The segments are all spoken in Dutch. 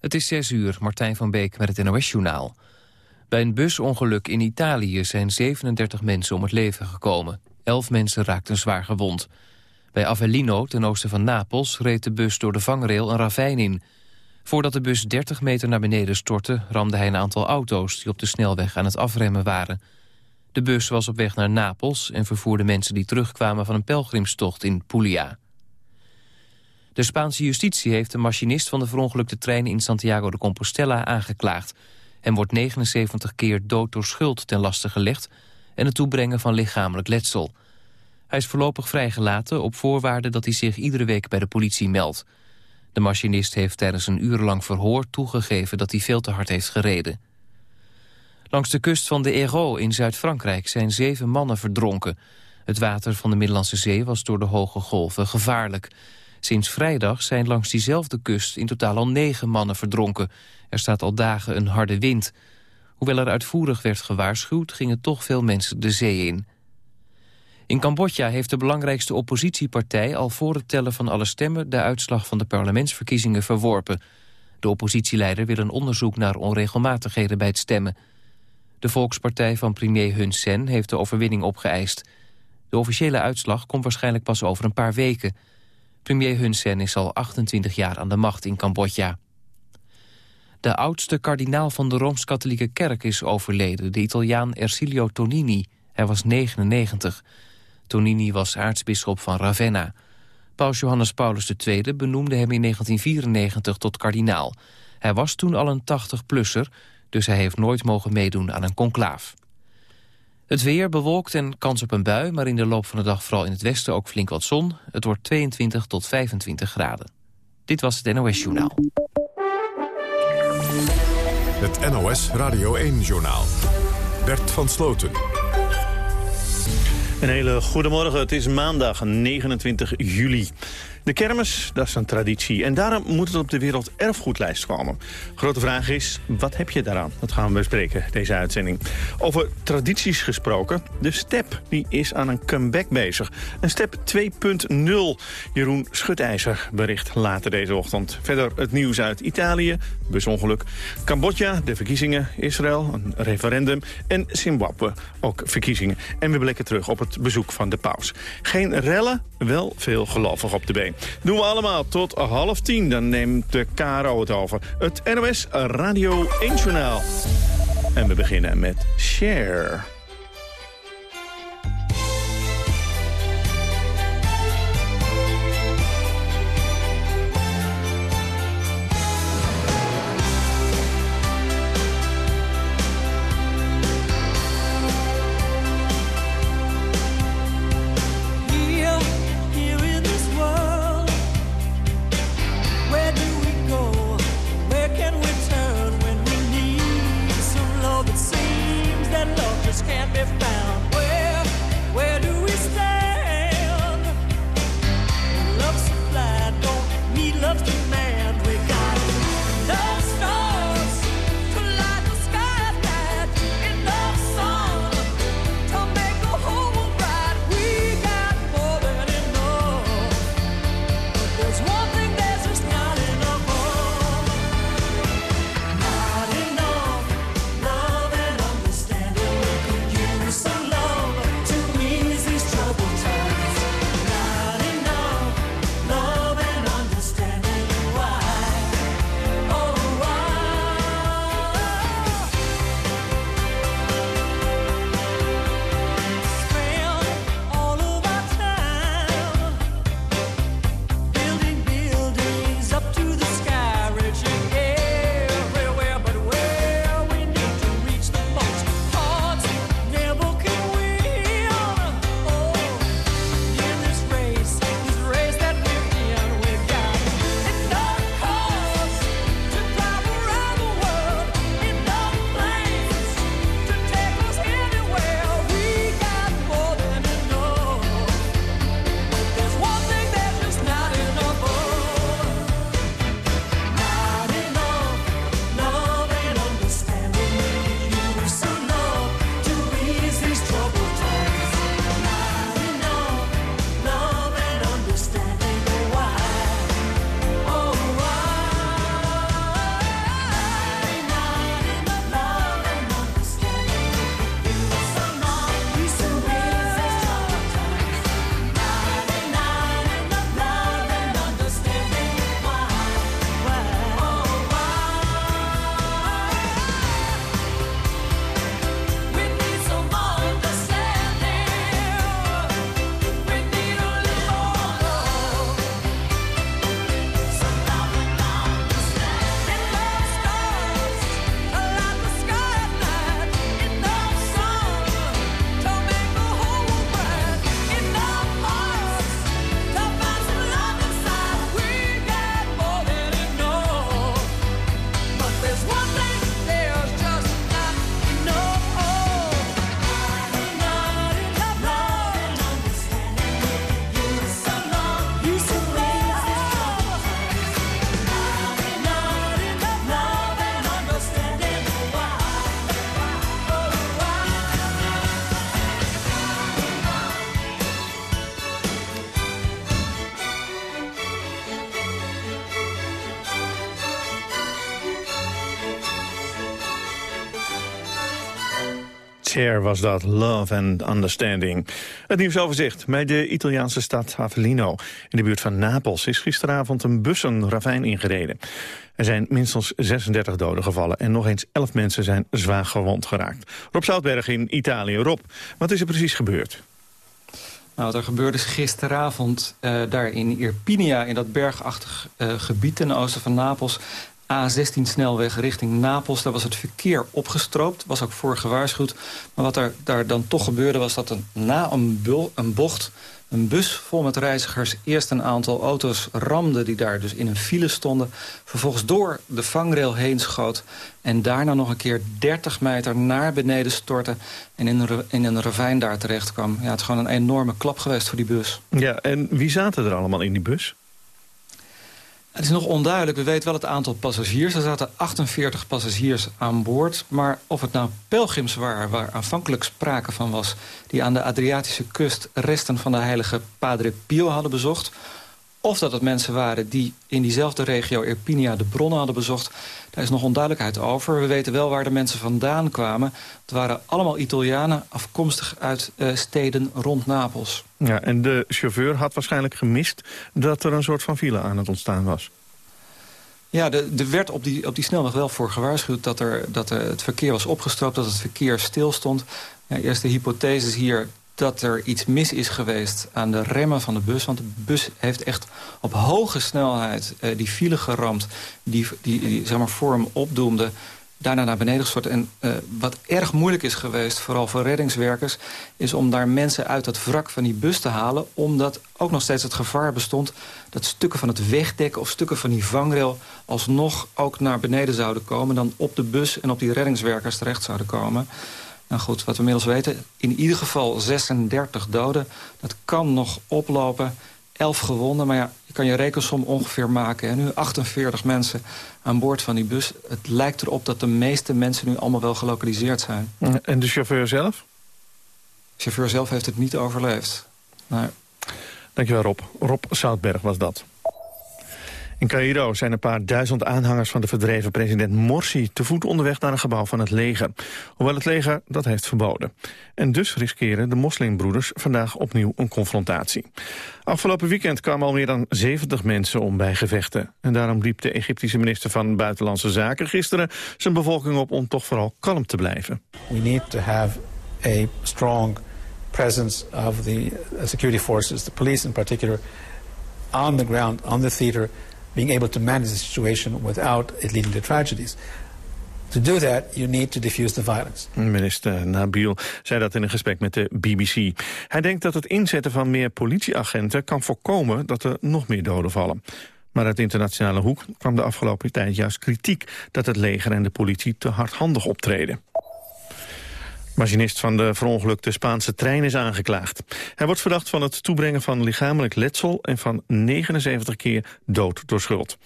Het is 6 uur, Martijn van Beek met het NOS-journaal. Bij een busongeluk in Italië zijn 37 mensen om het leven gekomen. 11 mensen raakten zwaar gewond. Bij Avellino, ten oosten van Napels, reed de bus door de vangrail een ravijn in. Voordat de bus 30 meter naar beneden stortte... ramde hij een aantal auto's die op de snelweg aan het afremmen waren. De bus was op weg naar Napels en vervoerde mensen die terugkwamen... van een pelgrimstocht in Puglia. De Spaanse justitie heeft de machinist van de verongelukte trein in Santiago de Compostela aangeklaagd. Hem wordt 79 keer dood door schuld ten laste gelegd en het toebrengen van lichamelijk letsel. Hij is voorlopig vrijgelaten op voorwaarde dat hij zich iedere week bij de politie meldt. De machinist heeft tijdens een urenlang verhoor toegegeven dat hij veel te hard heeft gereden. Langs de kust van de Hérault in Zuid-Frankrijk zijn zeven mannen verdronken. Het water van de Middellandse Zee was door de hoge golven gevaarlijk. Sinds vrijdag zijn langs diezelfde kust in totaal al negen mannen verdronken. Er staat al dagen een harde wind. Hoewel er uitvoerig werd gewaarschuwd, gingen toch veel mensen de zee in. In Cambodja heeft de belangrijkste oppositiepartij al voor het tellen van alle stemmen de uitslag van de parlementsverkiezingen verworpen. De oppositieleider wil een onderzoek naar onregelmatigheden bij het stemmen. De volkspartij van premier Hun Sen heeft de overwinning opgeëist. De officiële uitslag komt waarschijnlijk pas over een paar weken. Premier Hun Sen is al 28 jaar aan de macht in Cambodja. De oudste kardinaal van de Rooms-Katholieke Kerk is overleden, de Italiaan Ercilio Tonini. Hij was 99. Tonini was aartsbisschop van Ravenna. Paus Johannes Paulus II benoemde hem in 1994 tot kardinaal. Hij was toen al een 80-plusser, dus hij heeft nooit mogen meedoen aan een conclaaf. Het weer bewolkt en kans op een bui, maar in de loop van de dag vooral in het westen ook flink wat zon. Het wordt 22 tot 25 graden. Dit was het NOS Journaal. Het NOS Radio 1-journaal. Bert van Sloten. Een hele goede morgen. Het is maandag 29 juli. De kermis, dat is een traditie. En daarom moet het op de werelderfgoedlijst komen. Grote vraag is, wat heb je daaraan? Dat gaan we bespreken, deze uitzending. Over tradities gesproken. De step die is aan een comeback bezig. Een step 2.0. Jeroen Schutijzer bericht later deze ochtend. Verder het nieuws uit Italië, busongeluk. Cambodja, de verkiezingen. Israël, een referendum. En Zimbabwe, ook verkiezingen. En we blikken terug op het bezoek van de paus. Geen rellen, wel veel gelovig op de been. Doen we allemaal tot half tien. Dan neemt de KRO het over. Het NOS Radio 1 Journaal. En we beginnen met Share. Tear was dat, Love and Understanding. Het nieuwsoverzicht bij de Italiaanse stad Avellino. In de buurt van Napels is gisteravond een bus een ravijn ingereden. Er zijn minstens 36 doden gevallen en nog eens 11 mensen zijn zwaar gewond geraakt. Rob Zoutberg in Italië. Rob, wat is er precies gebeurd? Nou, wat er gebeurde is gisteravond uh, daar in Irpinia... in dat bergachtig uh, gebied ten oosten van Napels... A16 snelweg richting Napels. Daar was het verkeer opgestroopt. Was ook voor gewaarschuwd. Maar wat er daar dan toch gebeurde was dat een, na een, een bocht... een bus vol met reizigers eerst een aantal auto's ramde... die daar dus in een file stonden. Vervolgens door de vangrail heen schoot. En daarna nog een keer 30 meter naar beneden stortte... en in een, in een ravijn daar terecht kwam. Ja, het is gewoon een enorme klap geweest voor die bus. Ja, en wie zaten er allemaal in die bus? Het is nog onduidelijk. We weten wel het aantal passagiers. Er zaten 48 passagiers aan boord. Maar of het nou pelgrims waren, waar aanvankelijk sprake van was... die aan de Adriatische kust resten van de heilige Padre Pio hadden bezocht... of dat het mensen waren die in diezelfde regio Irpinia de bronnen hadden bezocht... daar is nog onduidelijkheid over. We weten wel waar de mensen vandaan kwamen. Het waren allemaal Italianen afkomstig uit uh, steden rond Napels. Ja, en de chauffeur had waarschijnlijk gemist dat er een soort van file aan het ontstaan was. Ja, er werd op die, op die snelweg wel voor gewaarschuwd... dat, er, dat er het verkeer was opgestroopt, dat het verkeer stilstond. Ja, eerste hypothese hier dat er iets mis is geweest aan de remmen van de bus. Want de bus heeft echt op hoge snelheid eh, die file geramd... die, die, zeg maar, voor opdoemde daarna naar beneden gestort. En uh, wat erg moeilijk is geweest, vooral voor reddingswerkers... is om daar mensen uit het wrak van die bus te halen... omdat ook nog steeds het gevaar bestond... dat stukken van het wegdek of stukken van die vangrail... alsnog ook naar beneden zouden komen... dan op de bus en op die reddingswerkers terecht zouden komen. Nou goed, wat we inmiddels weten, in ieder geval 36 doden. Dat kan nog oplopen 11 gewonden. Maar ja, je kan je rekensom ongeveer maken. En nu 48 mensen aan boord van die bus. Het lijkt erop dat de meeste mensen nu allemaal wel gelokaliseerd zijn. En de chauffeur zelf? De chauffeur zelf heeft het niet overleefd. Dankjewel Rob. Rob Zoutberg was dat. In Cairo zijn een paar duizend aanhangers van de verdreven president Morsi... te voet onderweg naar een gebouw van het leger. Hoewel het leger dat heeft verboden. En dus riskeren de moslimbroeders vandaag opnieuw een confrontatie. Afgelopen weekend kwamen al meer dan 70 mensen om bij gevechten. En daarom riep de Egyptische minister van Buitenlandse Zaken gisteren... zijn bevolking op om toch vooral kalm te blijven. We need to have a strong presence of the security forces, the police in particular... on the ground, on the theater being able to manage the situation without it leading to tragedies. To do that, you need to diffuse the violence. Minister Nabil zei dat in een gesprek met de BBC. Hij denkt dat het inzetten van meer politieagenten kan voorkomen dat er nog meer doden vallen. Maar uit internationale hoek kwam de afgelopen tijd juist kritiek... dat het leger en de politie te hardhandig optreden machinist van de verongelukte Spaanse trein is aangeklaagd. Hij wordt verdacht van het toebrengen van lichamelijk letsel... en van 79 keer dood door schuld.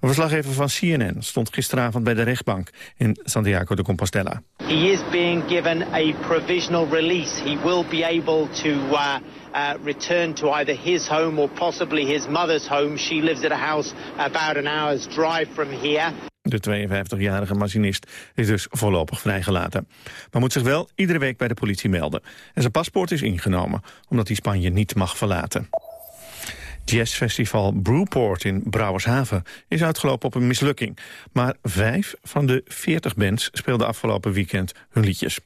Een verslaggever van CNN stond gisteravond bij de rechtbank... in Santiago de Compostela. He is being given a provisional release. He will be able to... Uh... Uh, return to either his home or possibly his mother's home. She lives at a house about an hour's drive from here. De 52-jarige machinist is dus voorlopig vrijgelaten. Maar moet zich wel iedere week bij de politie melden. En zijn paspoort is ingenomen, omdat hij Spanje niet mag verlaten. Jazzfestival Brewport in Brouwershaven is uitgelopen op een mislukking. Maar vijf van de veertig bands speelden afgelopen weekend hun liedjes.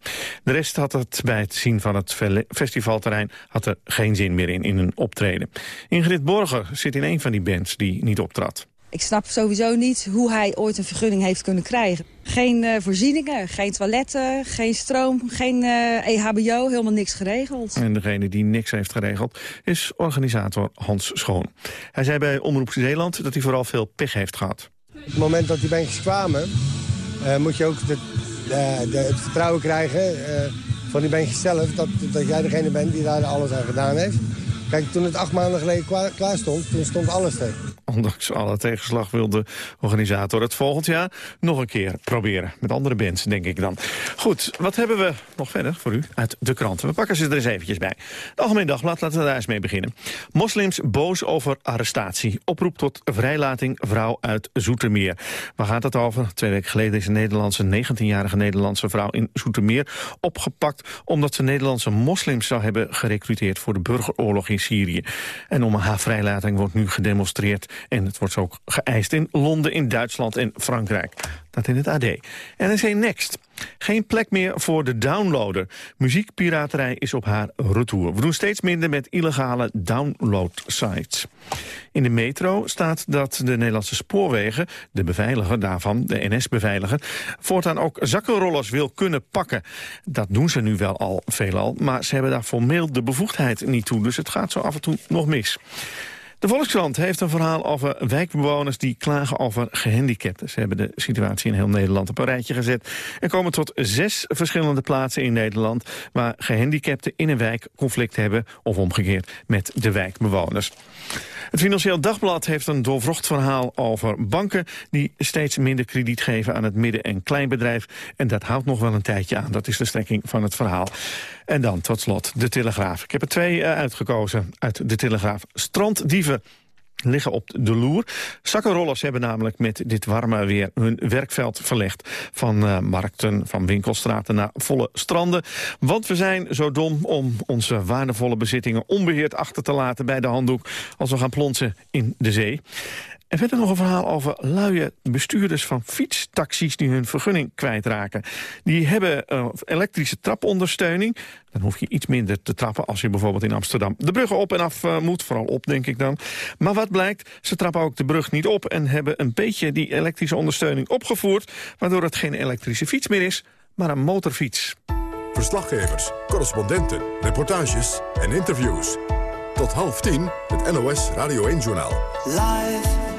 De rest had het bij het zien van het festivalterrein had er geen zin meer in, in een optreden. Ingrid Borger zit in een van die bands die niet optrad. Ik snap sowieso niet hoe hij ooit een vergunning heeft kunnen krijgen. Geen uh, voorzieningen, geen toiletten, geen stroom, geen uh, eh, EHBO, helemaal niks geregeld. En degene die niks heeft geregeld is organisator Hans Schoon. Hij zei bij Omroep Zeeland dat hij vooral veel pech heeft gehad. Op het moment dat die bandjes kwamen, uh, moet je ook de, de, het vertrouwen krijgen van die bandjes zelf... Dat, dat jij degene bent die daar alles aan gedaan heeft. Kijk, toen het acht maanden geleden klaar stond, toen stond alles er. Ondanks alle tegenslag wil de organisator het volgend jaar nog een keer proberen. Met andere bands, denk ik dan. Goed, wat hebben we nog verder voor u uit de kranten? We pakken ze er eens eventjes bij. De Algemeen Dagblad, laten we daar eens mee beginnen. Moslims boos over arrestatie. Oproep tot vrijlating vrouw uit Zoetermeer. Waar gaat het over? Twee weken geleden is een Nederlandse 19-jarige Nederlandse vrouw in Zoetermeer opgepakt... omdat ze Nederlandse moslims zou hebben gerecruiteerd voor de burgeroorlog in Syrië. En om haar vrijlating wordt nu gedemonstreerd. En het wordt ook geëist in Londen, in Duitsland en Frankrijk. Dat in het AD. NRC Next. Geen plek meer voor de downloader. Muziekpiraterij is op haar retour. We doen steeds minder met illegale downloadsites. In de metro staat dat de Nederlandse spoorwegen, de beveiliger daarvan, de NS-beveiliger, voortaan ook zakkenrollers wil kunnen pakken. Dat doen ze nu wel al veelal, maar ze hebben daar formeel de bevoegdheid niet toe. Dus het gaat zo af en toe nog mis. De Volkskrant heeft een verhaal over wijkbewoners die klagen over gehandicapten. Ze hebben de situatie in heel Nederland op een rijtje gezet... en komen tot zes verschillende plaatsen in Nederland... waar gehandicapten in een wijk conflict hebben, of omgekeerd, met de wijkbewoners. Het Financieel Dagblad heeft een doorvrocht verhaal over banken... die steeds minder krediet geven aan het midden- en kleinbedrijf. En dat houdt nog wel een tijdje aan. Dat is de strekking van het verhaal. En dan tot slot de Telegraaf. Ik heb er twee uh, uitgekozen uit de Telegraaf. Stranddieven liggen op de loer. Zakkenrollers hebben namelijk met dit warme weer hun werkveld verlegd. Van uh, markten, van winkelstraten naar volle stranden. Want we zijn zo dom om onze waardevolle bezittingen onbeheerd achter te laten bij de handdoek als we gaan plonsen in de zee. En verder nog een verhaal over luie bestuurders van fietstaxis... die hun vergunning kwijtraken. Die hebben uh, elektrische trapondersteuning. Dan hoef je iets minder te trappen als je bijvoorbeeld in Amsterdam... de bruggen op en af uh, moet, vooral op denk ik dan. Maar wat blijkt, ze trappen ook de brug niet op... en hebben een beetje die elektrische ondersteuning opgevoerd... waardoor het geen elektrische fiets meer is, maar een motorfiets. Verslaggevers, correspondenten, reportages en interviews. Tot half tien, het NOS Radio 1-journaal. Live.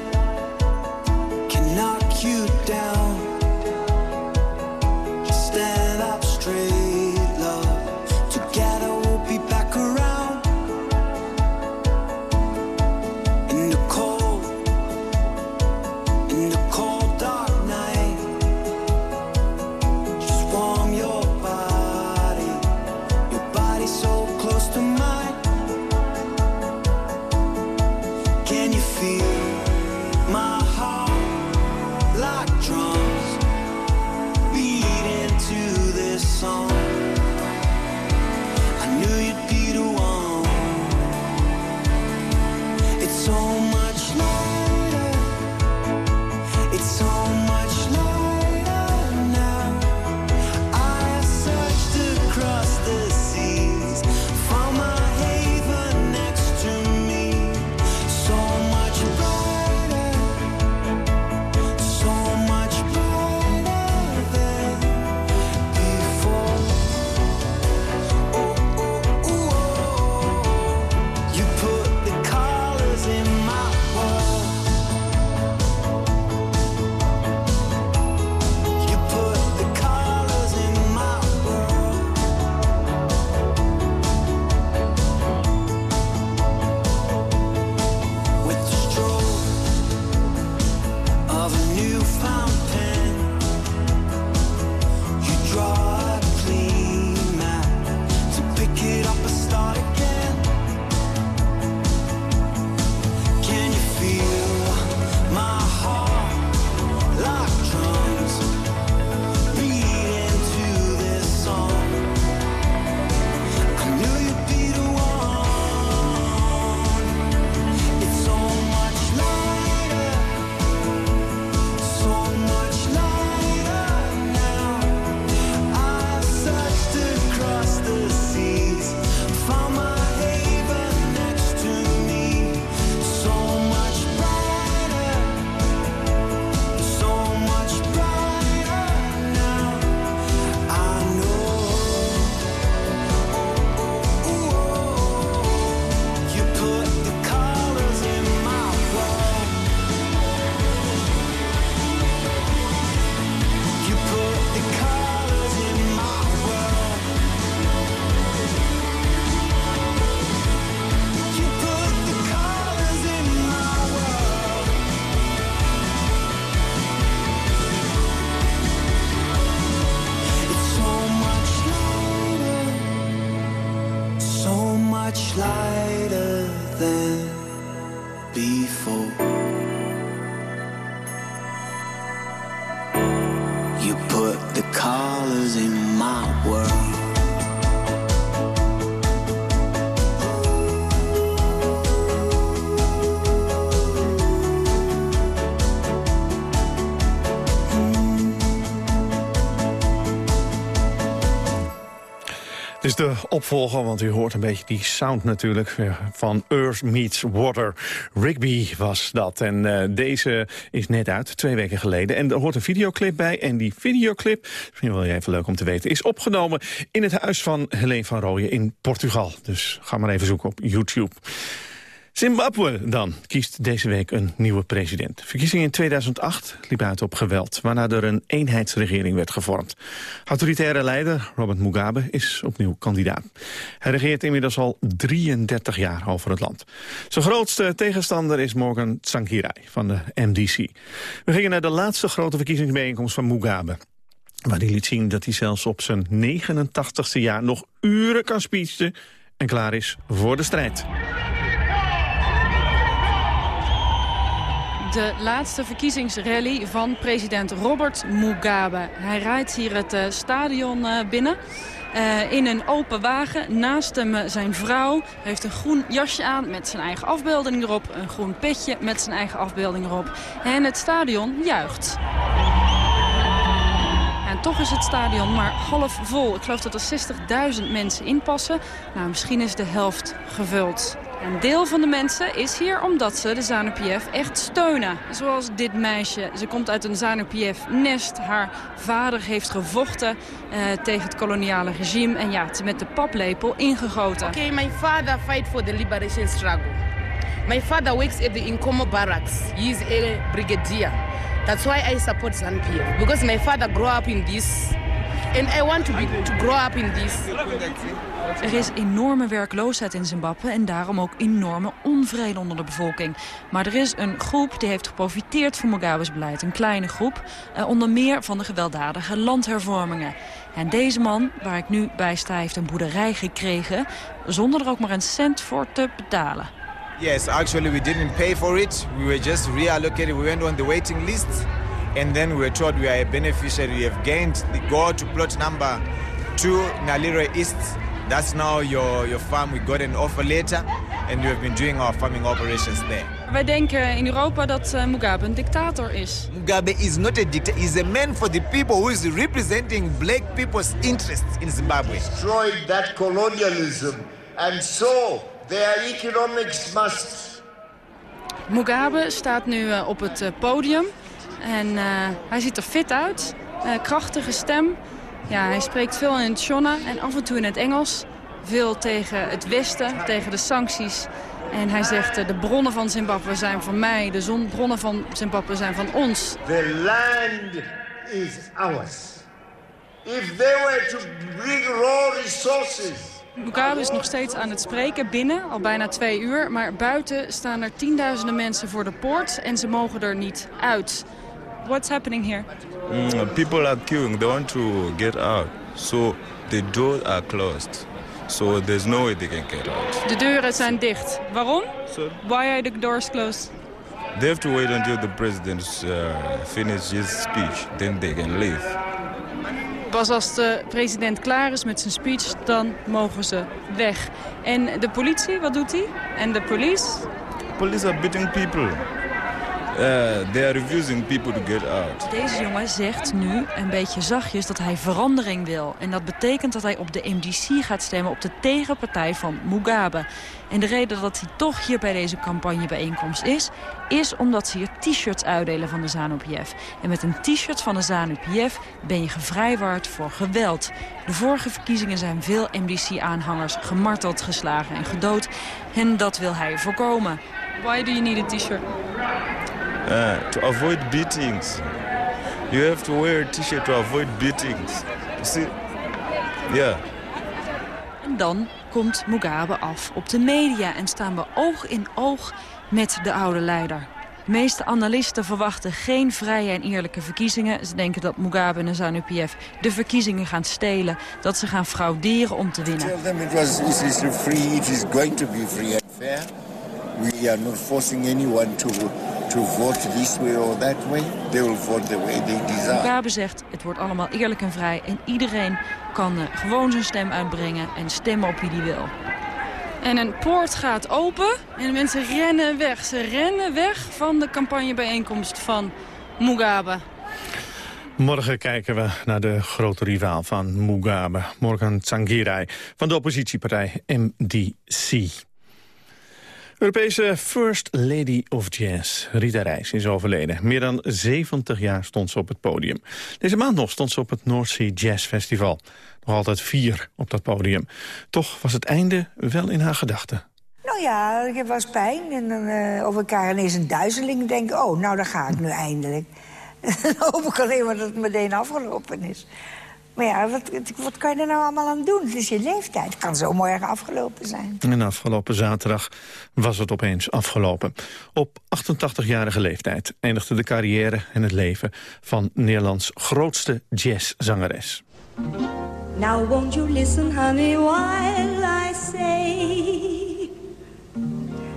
De opvolger, want u hoort een beetje die sound natuurlijk van Earth Meets Water. Rigby was dat. En uh, deze is net uit, twee weken geleden. En er hoort een videoclip bij. En die videoclip, misschien wel even leuk om te weten, is opgenomen in het huis van Helene van Rooyen in Portugal. Dus ga maar even zoeken op YouTube. Zimbabwe dan kiest deze week een nieuwe president. Verkiezingen in 2008 liep uit op geweld, waarna er een eenheidsregering werd gevormd. Autoritaire leider Robert Mugabe is opnieuw kandidaat. Hij regeert inmiddels al 33 jaar over het land. Zijn grootste tegenstander is Morgan Tsvangirai van de MDC. We gingen naar de laatste grote verkiezingsbijeenkomst van Mugabe. Waar hij liet zien dat hij zelfs op zijn 89ste jaar nog uren kan speechen en klaar is voor de strijd. De laatste verkiezingsrally van president Robert Mugabe. Hij rijdt hier het uh, stadion uh, binnen. Uh, in een open wagen. Naast hem zijn vrouw. Heeft een groen jasje aan met zijn eigen afbeelding erop. Een groen petje met zijn eigen afbeelding erop. En het stadion juicht. En toch is het stadion maar half vol. Ik geloof dat er 60.000 mensen inpassen. Nou, misschien is de helft gevuld. Een deel van de mensen is hier omdat ze de ZANU-PF echt steunen. Zoals dit meisje. Ze komt uit een ZANU-PF-nest. Haar vader heeft gevochten uh, tegen het koloniale regime. En ja, het met de paplepel ingegoten. Okay, my father fight for the liberation struggle. My father works at the Inkomo barracks. He is a brigadier. That's why I support ZANU-PF. Because my father grew up in this. And I want to, be, to grow up in this. Er is enorme werkloosheid in Zimbabwe en daarom ook enorme onvrede onder de bevolking. Maar er is een groep die heeft geprofiteerd van Mugabe's beleid. Een kleine groep, eh, onder meer van de gewelddadige landhervormingen. En deze man, waar ik nu bij sta, heeft een boerderij gekregen... zonder er ook maar een cent voor te betalen. Yes, actually we didn't pay for it. We were just reallocated. We went on the waiting list. And then we were told we are a beneficiary. We have gained the go to plot number 2, Nalire East. That's now your, your farm. We got an offer later and we have been doing our farming operations there. Wij denken in Europa dat uh, Mugabe een dictator is. Mugabe is not a dictator. He's a man for the people who is representing black people's interests in Zimbabwe. Destroyed that colonialism and so their economics must. Mugabe staat nu uh, op het uh, podium en uh, hij ziet er fit uit. krachtige stem. Ja, hij spreekt veel in het Shona en af en toe in het Engels. Veel tegen het Westen, tegen de sancties. En hij zegt, de bronnen van Zimbabwe zijn van mij. De zonbronnen van Zimbabwe zijn van ons. The land is ours. If they were to bring raw resources... Mugabe is nog steeds aan het spreken binnen, al bijna twee uur. Maar buiten staan er tienduizenden mensen voor de poort en ze mogen er niet uit. What's happening here? Mm, people are queuing. They want to get out. So the doors are closed. So there's no way they can get out. De deuren zijn dicht. Waarom? Why are the doors closed? They have to wait until the president uh, finishes his speech. Then they can leave. Pas als de president klaar is met zijn speech, dan mogen ze weg. En de politie, wat doet hij? En de police? Police are beating people. Uh, they are refusing people to get out. Deze jongen zegt nu een beetje zachtjes dat hij verandering wil. En dat betekent dat hij op de MDC gaat stemmen op de tegenpartij van Mugabe. En de reden dat hij toch hier bij deze campagnebijeenkomst is... is omdat ze hier t-shirts uitdelen van de ZANU-PF. En met een t-shirt van de ZANU-PF ben je gevrijwaard voor geweld. De vorige verkiezingen zijn veel MDC-aanhangers gemarteld, geslagen en gedood. En dat wil hij voorkomen. Why do you need a t-shirt? Uh, to avoid beatings. You have to wear a t-shirt to avoid beatings. You see? Yeah. En dan komt Mugabe af op de media en staan we oog in oog met de oude leider. De meeste analisten verwachten geen vrije en eerlijke verkiezingen. Ze denken dat Mugabe en ZANU-PF de verkiezingen gaan stelen. Dat ze gaan frauderen om te winnen. Tell them it was it is free, it is going to be free and fair. We are not forcing anyone to to vote this way or that way. They will vote the way they desire. Mugabe zegt, het wordt allemaal eerlijk en vrij en iedereen kan uh, gewoon zijn stem uitbrengen en stemmen op wie die wil. En een poort gaat open en de mensen rennen weg. Ze rennen weg van de campagnebijeenkomst van Mugabe. Morgen kijken we naar de grote rivaal van Mugabe, Morgan Tsvangirai, van de oppositiepartij MDC. Europese First Lady of Jazz, Rita Reis, is overleden. Meer dan 70 jaar stond ze op het podium. Deze maand nog stond ze op het North Sea Jazz Festival. Nog altijd vier op dat podium. Toch was het einde wel in haar gedachten. Nou ja, ik eens pijn. En dan uh, over elkaar ineens een duizeling denk oh, nou, daar ga ik nu eindelijk. dan hoop ik alleen maar dat het meteen afgelopen is. Maar ja, wat, wat kan je er nou allemaal aan doen? Het is je leeftijd. Het kan zo morgen afgelopen zijn. En afgelopen zaterdag was het opeens afgelopen. Op 88-jarige leeftijd eindigde de carrière en het leven... van Nederlands grootste jazzzangeres. Now won't you listen, honey, while I say...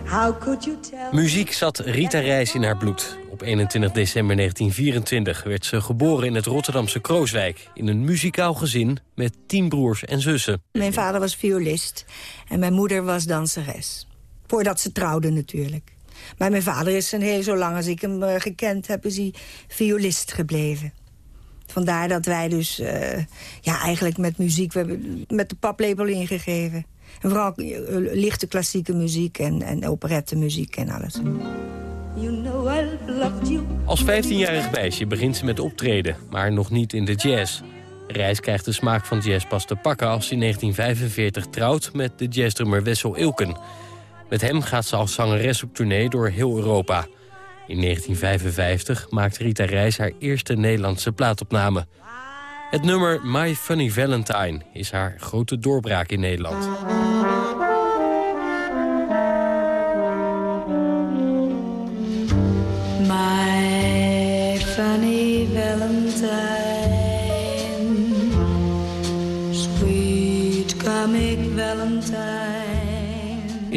How could you tell Muziek zat Rita Reis in haar bloed. Op 21 december 1924 werd ze geboren in het Rotterdamse Krooswijk... in een muzikaal gezin met tien broers en zussen. Mijn vader was violist en mijn moeder was danseres. Voordat ze trouwden natuurlijk. Maar mijn vader is een heel, zolang als ik hem uh, gekend heb... is hij violist gebleven. Vandaar dat wij dus uh, ja, eigenlijk met muziek... We hebben met de paplepel ingegeven. En vooral uh, lichte klassieke muziek en, en operettemuziek en alles. Als 15-jarig meisje begint ze met optreden, maar nog niet in de jazz. Reis krijgt de smaak van jazz pas te pakken als ze in 1945 trouwt met de jazzdrummer Wessel Ilken. Met hem gaat ze als zangeres op tournee door heel Europa. In 1955 maakt Rita Reis haar eerste Nederlandse plaatopname. Het nummer My Funny Valentine is haar grote doorbraak in Nederland.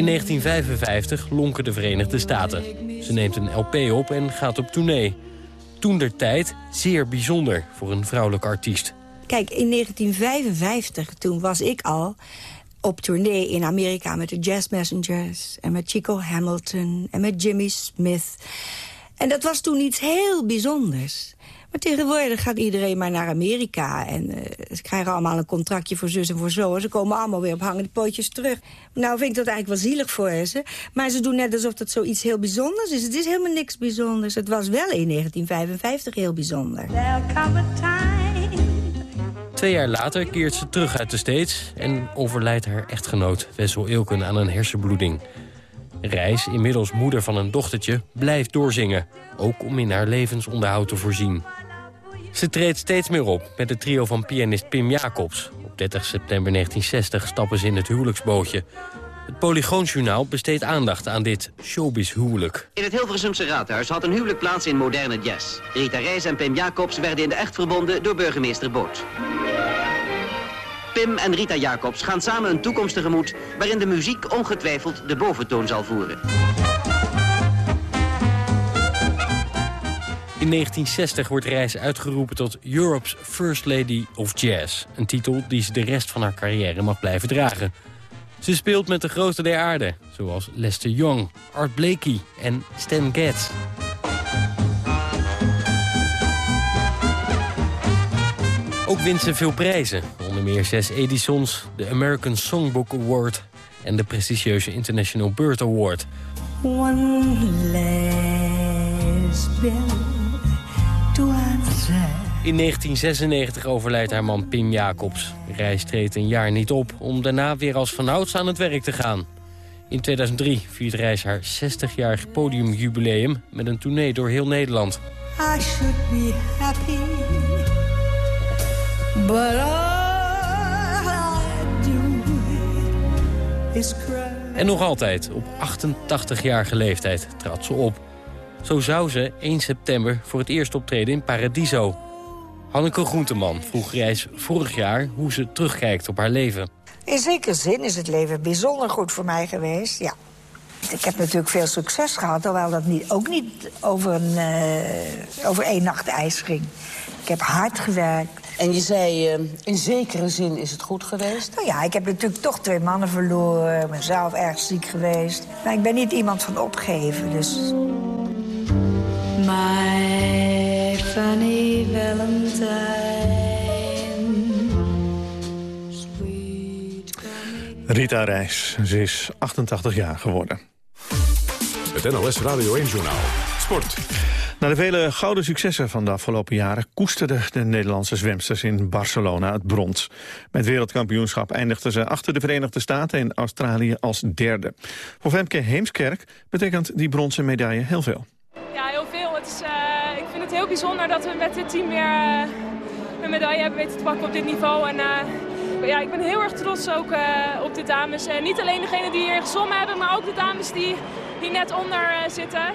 In 1955 lonken de Verenigde Staten. Ze neemt een LP op en gaat op tournee toen der tijd zeer bijzonder voor een vrouwelijke artiest. Kijk, in 1955, toen was ik al op tournee in Amerika met de Jazz Messengers... en met Chico Hamilton en met Jimmy Smith. En dat was toen iets heel bijzonders. Maar tegenwoordig gaat iedereen maar naar Amerika. En uh, ze krijgen allemaal een contractje voor zus en voor zo. En ze komen allemaal weer op hangende pootjes terug. Nou vind ik dat eigenlijk wel zielig voor ze. Maar ze doen net alsof dat zoiets heel bijzonders is. Het is helemaal niks bijzonders. Het was wel in 1955 heel bijzonder. Twee jaar later keert ze terug uit de States... en overlijdt haar echtgenoot Wessel Ilken aan een hersenbloeding. Reis, inmiddels moeder van een dochtertje, blijft doorzingen. Ook om in haar levensonderhoud te voorzien. Ze treedt steeds meer op met het trio van pianist Pim Jacobs. Op 30 september 1960 stappen ze in het huwelijksbootje. Het Polygoonjournaal besteedt aandacht aan dit showbiz huwelijk. In het Hilversumse raadhuis had een huwelijk plaats in moderne jazz. Rita Reis en Pim Jacobs werden in de echt verbonden door burgemeester Boot. Pim en Rita Jacobs gaan samen een toekomst tegemoet... waarin de muziek ongetwijfeld de boventoon zal voeren. In 1960 wordt Reis uitgeroepen tot Europe's First Lady of Jazz. Een titel die ze de rest van haar carrière mag blijven dragen. Ze speelt met de grote der aarde, zoals Lester Young, Art Blakey en Stan Getz. Ook wint ze veel prijzen, onder meer zes Edisons, de American Songbook Award en de prestigieuze International Bird Award. In 1996 overlijdt haar man Pim Jacobs. Reis treedt een jaar niet op om daarna weer als vanouds aan het werk te gaan. In 2003 viert Reis haar 60-jarig podiumjubileum met een tournee door heel Nederland. I should be happy, but all I do is cry. En nog altijd, op 88-jarige leeftijd, trad ze op. Zo zou ze 1 september voor het eerst optreden in Paradiso. Hanneke Groenteman vroeg Reis vorig jaar hoe ze terugkijkt op haar leven. In zekere zin is het leven bijzonder goed voor mij geweest, ja. Ik heb natuurlijk veel succes gehad, terwijl dat niet, ook niet over, een, uh, over één nacht ijs ging. Ik heb hard gewerkt. En je zei, uh, in zekere zin is het goed geweest? Nou ja, ik heb natuurlijk toch twee mannen verloren. mezelf erg ziek geweest. Maar ik ben niet iemand van opgeven, dus... Rita Reis, ze is 88 jaar geworden. Het NOS Radio 1-journaal. Sport. Na de vele gouden successen van de afgelopen jaren... koesterden de Nederlandse zwemsters in Barcelona het brons. Met wereldkampioenschap eindigden ze achter de Verenigde Staten... en Australië als derde. Voor Femke Heemskerk betekent die bronzen medaille heel veel. Heel bijzonder dat we met dit team weer eh, een medaille hebben weten te pakken op dit niveau. En, eh, ja, ik ben heel erg trots ook eh, op de dames. En niet alleen degenen die hier gezwommen hebben, maar ook de dames die hier net onder eh, zitten.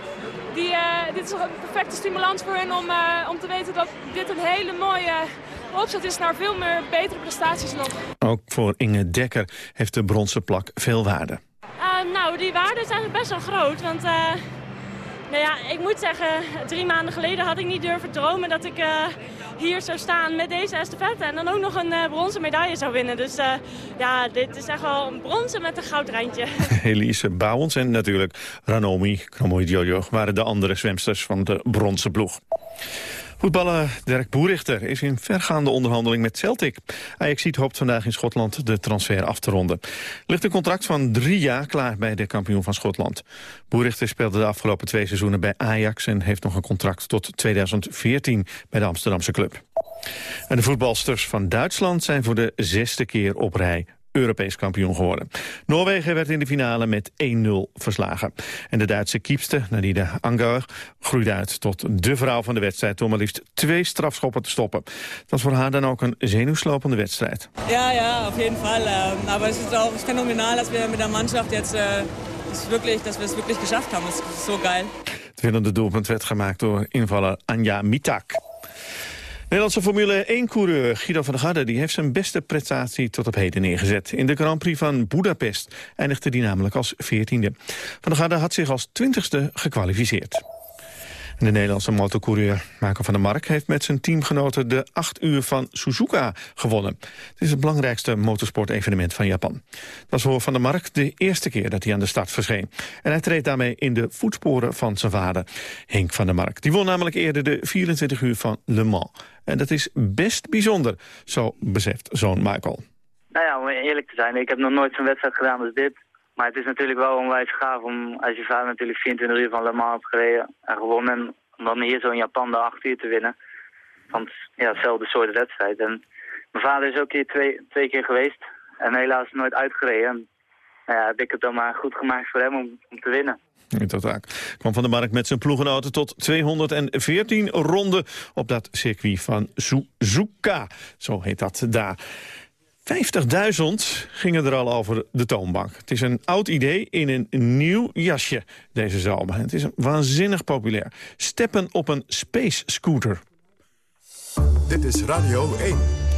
Die, eh, dit is een perfecte stimulans voor hen om, eh, om te weten dat dit een hele mooie opzet is naar veel meer betere prestaties nog. Ook voor Inge Dekker heeft de bronzen plak veel waarde. Uh, nou, die waarden zijn best wel groot. Want uh, nou ja, ik moet zeggen, drie maanden geleden had ik niet durven dromen dat ik uh, hier zou staan met deze estafette. En dan ook nog een bronzen medaille zou winnen. Dus ja, dit is echt wel een bronzen met een goudrijntje. Elise Bouwens en natuurlijk Ranomi Kromowidjojo waren de andere zwemsters van de bronzen ploeg. Voetballer Dirk Boerichter is in vergaande onderhandeling met Celtic. Ajax hoopt vandaag in Schotland de transfer af te ronden. Ligt een contract van drie jaar klaar bij de kampioen van Schotland. Boerichter speelde de afgelopen twee seizoenen bij Ajax... en heeft nog een contract tot 2014 bij de Amsterdamse club. En de voetbalsters van Duitsland zijn voor de zesde keer op rij Europees kampioen geworden. Noorwegen werd in de finale met 1-0 verslagen. En de Duitse kiepste, Nadine Anger, groeide uit tot de vrouw van de wedstrijd... door maar liefst twee strafschoppen te stoppen. Het was voor haar dan ook een zenuwslopende wedstrijd. Ja, ja, op jeden Fall. Maar het is ook phänomenal, dat we met de Mannschaft jetzt... Ist wirklich, dass wir es wirklich geschafft haben. Het is zo geil. Het winnende doelpunt werd gemaakt door invaller Anja Mitak. Nederlandse Formule 1-coureur Guido van der Garde die heeft zijn beste prestatie tot op heden neergezet. In de Grand Prix van Budapest eindigde die namelijk als 14e. Van der Garde had zich als 20e gekwalificeerd. De Nederlandse motorcoureur Marco van der Mark heeft met zijn teamgenoten de 8 uur van Suzuka gewonnen. Het is het belangrijkste motorsportevenement van Japan. Het was voor Van der Mark de eerste keer dat hij aan de start verscheen. En hij treedt daarmee in de voetsporen van zijn vader, Henk van der Mark. Die won namelijk eerder de 24 uur van Le Mans. En dat is best bijzonder, zo beseft zoon Michael. Nou ja, om eerlijk te zijn, ik heb nog nooit zo'n wedstrijd gedaan als dit. Maar het is natuurlijk wel onwijs gaaf om, als je vader natuurlijk 24 uur van Le Mans hebt gereden en gewonnen. En om dan hier zo in Japan de 8 uur te winnen. Want ja, hetzelfde soort wedstrijd. En mijn vader is ook hier twee, twee keer geweest en helaas nooit uitgereden. En, nou ja, heb ik het dan maar goed gemaakt voor hem om, om te winnen. In totaal kwam Van der Mark met zijn ploegenoten tot 214 ronden op dat circuit van Suzuka. Zo heet dat daar. 50.000 gingen er al over de toonbank. Het is een oud idee in een nieuw jasje deze zomer. Het is waanzinnig populair. Steppen op een space scooter. Dit is Radio 1.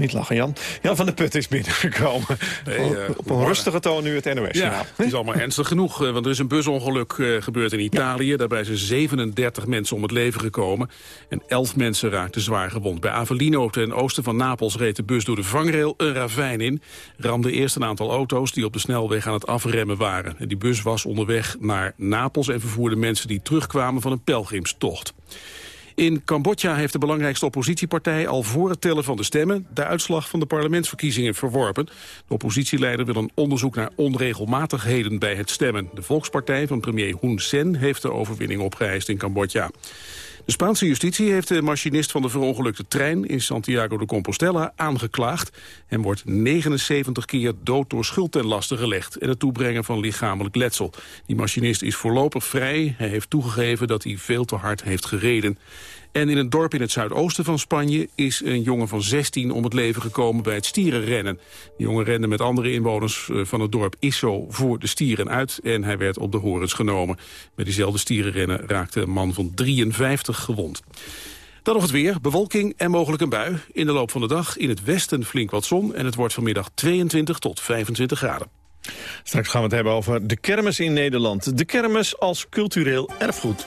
Niet lachen, Jan. Jan van der Put is binnengekomen. Nee, uh, op een rustige toon nu het NOS. Ja, het is allemaal ernstig genoeg. Uh, want er is een busongeluk uh, gebeurd in Italië. Ja. Daarbij zijn 37 mensen om het leven gekomen. En 11 mensen raakten zwaar gewond. Bij Avellino ten oosten van Napels reed de bus door de vangrail een ravijn in. Ramde eerst een aantal auto's die op de snelweg aan het afremmen waren. En die bus was onderweg naar Napels en vervoerde mensen die terugkwamen van een pelgrimstocht. In Cambodja heeft de belangrijkste oppositiepartij al voor het tellen van de stemmen de uitslag van de parlementsverkiezingen verworpen. De oppositieleider wil een onderzoek naar onregelmatigheden bij het stemmen. De Volkspartij van premier Hun Sen heeft de overwinning opgeëist in Cambodja. De Spaanse justitie heeft de machinist van de verongelukte trein in Santiago de Compostela aangeklaagd. Hem wordt 79 keer dood door schuld ten laste gelegd en het toebrengen van lichamelijk letsel. Die machinist is voorlopig vrij. Hij heeft toegegeven dat hij veel te hard heeft gereden. En in een dorp in het zuidoosten van Spanje is een jongen van 16 om het leven gekomen bij het stierenrennen. De jongen rende met andere inwoners van het dorp Isso voor de stieren uit en hij werd op de horens genomen. Bij diezelfde stierenrennen raakte een man van 53 gewond. Dan nog het weer, bewolking en mogelijk een bui. In de loop van de dag in het westen flink wat zon en het wordt vanmiddag 22 tot 25 graden. Straks gaan we het hebben over de kermis in Nederland. De kermis als cultureel erfgoed.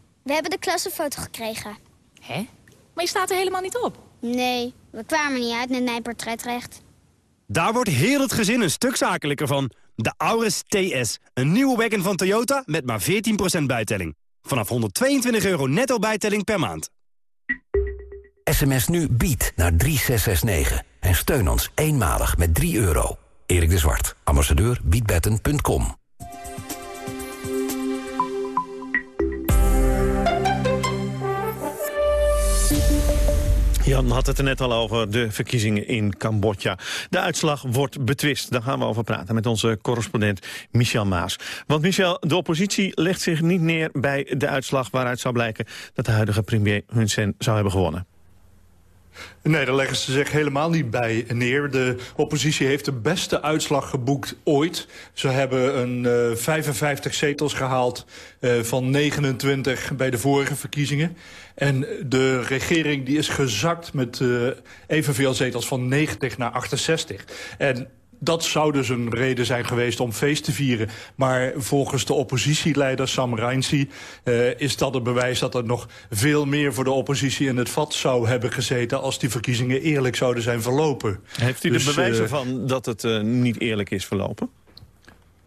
We hebben de klassenfoto gekregen. Hè? Maar je staat er helemaal niet op. Nee, we kwamen niet uit met mijn portretrecht. Daar wordt heel het gezin een stuk zakelijker van. De Auris TS. Een nieuwe wagon van Toyota met maar 14% bijtelling. Vanaf 122 euro netto bijtelling per maand. SMS nu BIED naar 3669 en steun ons eenmalig met 3 euro. Erik de Zwart, ambassadeur biedbetten.com. Jan had het er net al over, de verkiezingen in Cambodja. De uitslag wordt betwist. Daar gaan we over praten met onze correspondent Michel Maas. Want Michel, de oppositie legt zich niet neer bij de uitslag... waaruit zou blijken dat de huidige premier Hun Sen zou hebben gewonnen. Nee, daar leggen ze zich helemaal niet bij neer. De oppositie heeft de beste uitslag geboekt ooit. Ze hebben een uh, 55 zetels gehaald uh, van 29 bij de vorige verkiezingen. En de regering die is gezakt met uh, evenveel zetels van 90 naar 68. En dat zou dus een reden zijn geweest om feest te vieren. Maar volgens de oppositieleider Sam Rainsy... Uh, is dat een bewijs dat er nog veel meer voor de oppositie in het vat zou hebben gezeten... als die verkiezingen eerlijk zouden zijn verlopen. Heeft u dus, er bewijzen uh, van dat het uh, niet eerlijk is verlopen?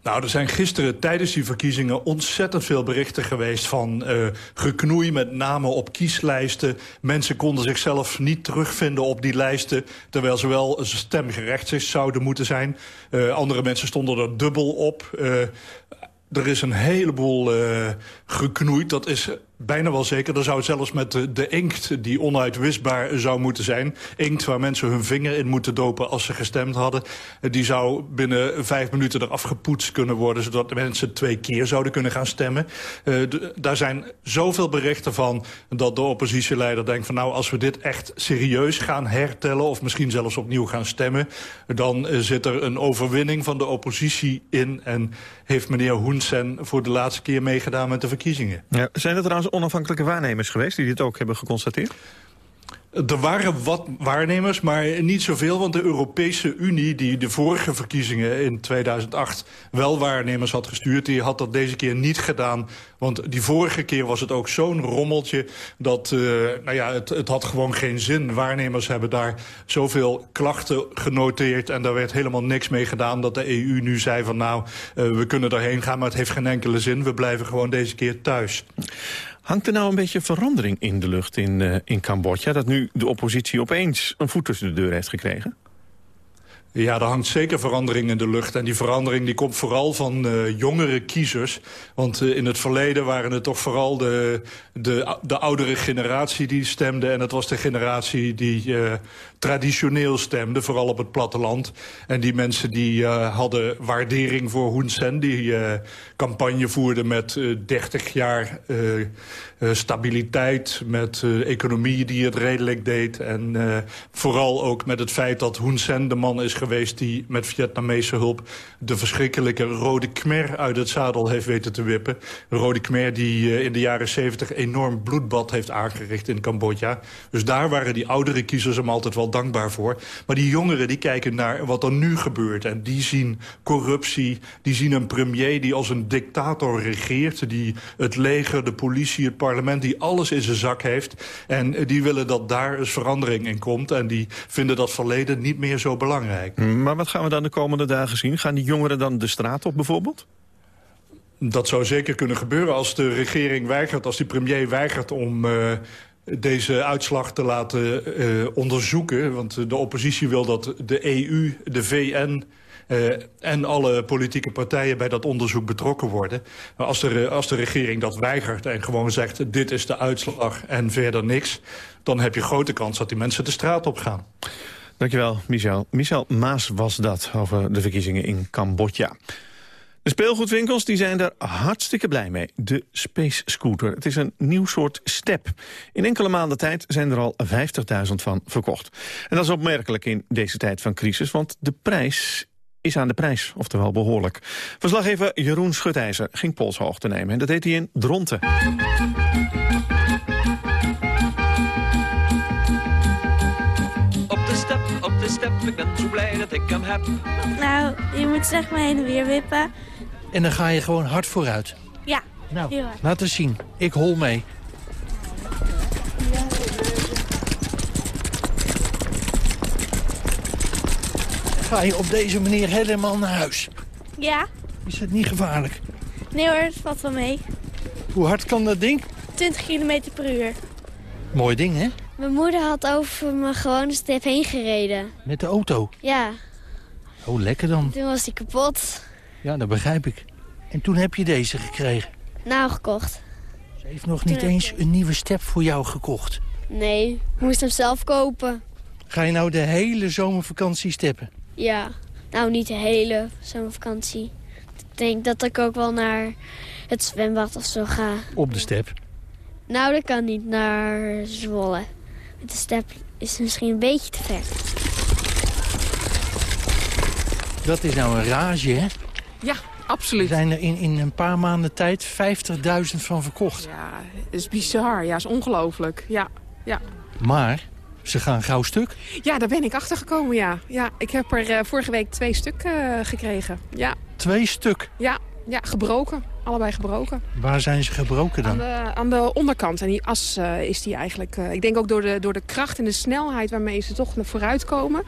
Nou, er zijn gisteren tijdens die verkiezingen ontzettend veel berichten geweest van uh, geknoei met name op kieslijsten. Mensen konden zichzelf niet terugvinden op die lijsten, terwijl ze wel stemgerechtigd zouden moeten zijn. Uh, andere mensen stonden er dubbel op. Uh, er is een heleboel uh, geknoeid. Dat is bijna wel zeker. Er zou zelfs met de, inkt die onuitwisbaar zou moeten zijn... inkt waar mensen hun vinger in moeten dopen als ze gestemd hadden... die zou binnen vijf minuten eraf gepoetst kunnen worden... zodat de mensen twee keer zouden kunnen gaan stemmen. Uh, daar zijn zoveel berichten van dat de oppositieleider denkt van... nou, als we dit echt serieus gaan hertellen... of misschien zelfs opnieuw gaan stemmen... dan uh, zit er een overwinning van de oppositie in... en heeft meneer Hun Sen voor de laatste keer meegedaan met de verkiezingen. Ja, zijn er trouwens onafhankelijke waarnemers geweest die dit ook hebben geconstateerd? Er waren wat waarnemers, maar niet zoveel. Want de Europese Unie, die de vorige verkiezingen in 2008 wel waarnemers had gestuurd... die had dat deze keer niet gedaan. Want die vorige keer was het ook zo'n rommeltje... dat uh, nou ja, het, het had gewoon geen zin. Waarnemers hebben daar zoveel klachten genoteerd... en daar werd helemaal niks mee gedaan dat de EU nu zei van... nou, uh, we kunnen daarheen gaan, maar het heeft geen enkele zin. We blijven gewoon deze keer thuis. Hangt er nou een beetje verandering in de lucht in, uh, in Cambodja... dat nu de oppositie opeens een voet tussen de deur heeft gekregen? Ja, er hangt zeker verandering in de lucht. En die verandering die komt vooral van uh, jongere kiezers. Want uh, in het verleden waren het toch vooral de, de, de oudere generatie die stemde. En het was de generatie die traditioneel stemde, vooral op het platteland. En die mensen die hadden waardering voor Hun Sen. Die campagne voerde met 30 jaar stabiliteit. Met economie die het redelijk deed. En vooral ook met het feit dat Hun Sen de man is geweest die met Vietnamese hulp de verschrikkelijke Rode Khmer uit het zadel heeft weten te wippen. Rode Khmer die in de jaren 70 enorm bloedbad heeft aangericht in Cambodja. Dus daar waren die oudere kiezers hem altijd wel dankbaar voor. Maar die jongeren die kijken naar wat er nu gebeurt. En die zien corruptie, die zien een premier die als een dictator regeert. Die het leger, de politie, het parlement, die alles in zijn zak heeft. En die willen dat daar eens verandering in komt. En die vinden dat verleden niet meer zo belangrijk. Maar wat gaan we dan de komende dagen zien? Gaan die jongeren dan de straat op bijvoorbeeld? Dat zou zeker kunnen gebeuren als de regering weigert, als die premier weigert om... Uh, deze uitslag te laten uh, onderzoeken. Want de oppositie wil dat de EU, de VN... Uh, en alle politieke partijen bij dat onderzoek betrokken worden. Maar als de, als de regering dat weigert en gewoon zegt... dit is de uitslag en verder niks... dan heb je grote kans dat die mensen de straat op gaan. Dankjewel, Michel. Michel Maas was dat over de verkiezingen in Cambodja. De speelgoedwinkels die zijn er hartstikke blij mee. De Space Scooter. Het is een nieuw soort step. In enkele maanden tijd zijn er al 50.000 van verkocht. En dat is opmerkelijk in deze tijd van crisis, want de prijs is aan de prijs, oftewel behoorlijk. Verslaggever Jeroen Schutijzer ging polshoogte nemen. En dat deed hij in Dronten. Op de step, op de step, ik ben zo blij dat ik hem heb. Nou, je moet zeg maar heen en weer wippen. En dan ga je gewoon hard vooruit. Ja, Nou, heel hard. laat eens zien. Ik hol mee. Ga je op deze manier helemaal naar huis? Ja? Is het niet gevaarlijk? Nee hoor, het valt wel mee. Hoe hard kan dat ding? 20 km per uur. Mooi ding, hè? Mijn moeder had over mijn gewone step heen gereden. Met de auto. Ja, Oh, lekker dan. toen was die kapot. Ja, dat begrijp ik. En toen heb je deze gekregen. Nou, gekocht. Ze heeft nog Toen niet eens een nieuwe step voor jou gekocht. Nee, ik moest hem zelf kopen. Ga je nou de hele zomervakantie steppen? Ja, nou niet de hele zomervakantie. Ik denk dat ik ook wel naar het zwembad of zo ga. Op de step. Nou, dat kan niet naar Zwolle. De step is misschien een beetje te ver. Dat is nou een rage, hè? Ja, absoluut. Er zijn er in, in een paar maanden tijd 50.000 van verkocht. Ja, het is bizar. Ja, is ongelooflijk. Ja, ja. Maar ze gaan gauw stuk. ja, daar ben ik achter gekomen, ja. ja ik heb er eh, vorige week twee stuk eh, gekregen. Ja, Twee stuk. ja, ja, gebroken. Allebei gebroken. Waar zijn ze gebroken Aan dan? de, aan de onderkant. En die as eh, is die eigenlijk... eh, ik denk ook door de, door de kracht en de snelheid waarmee ze toch naar vooruit komen...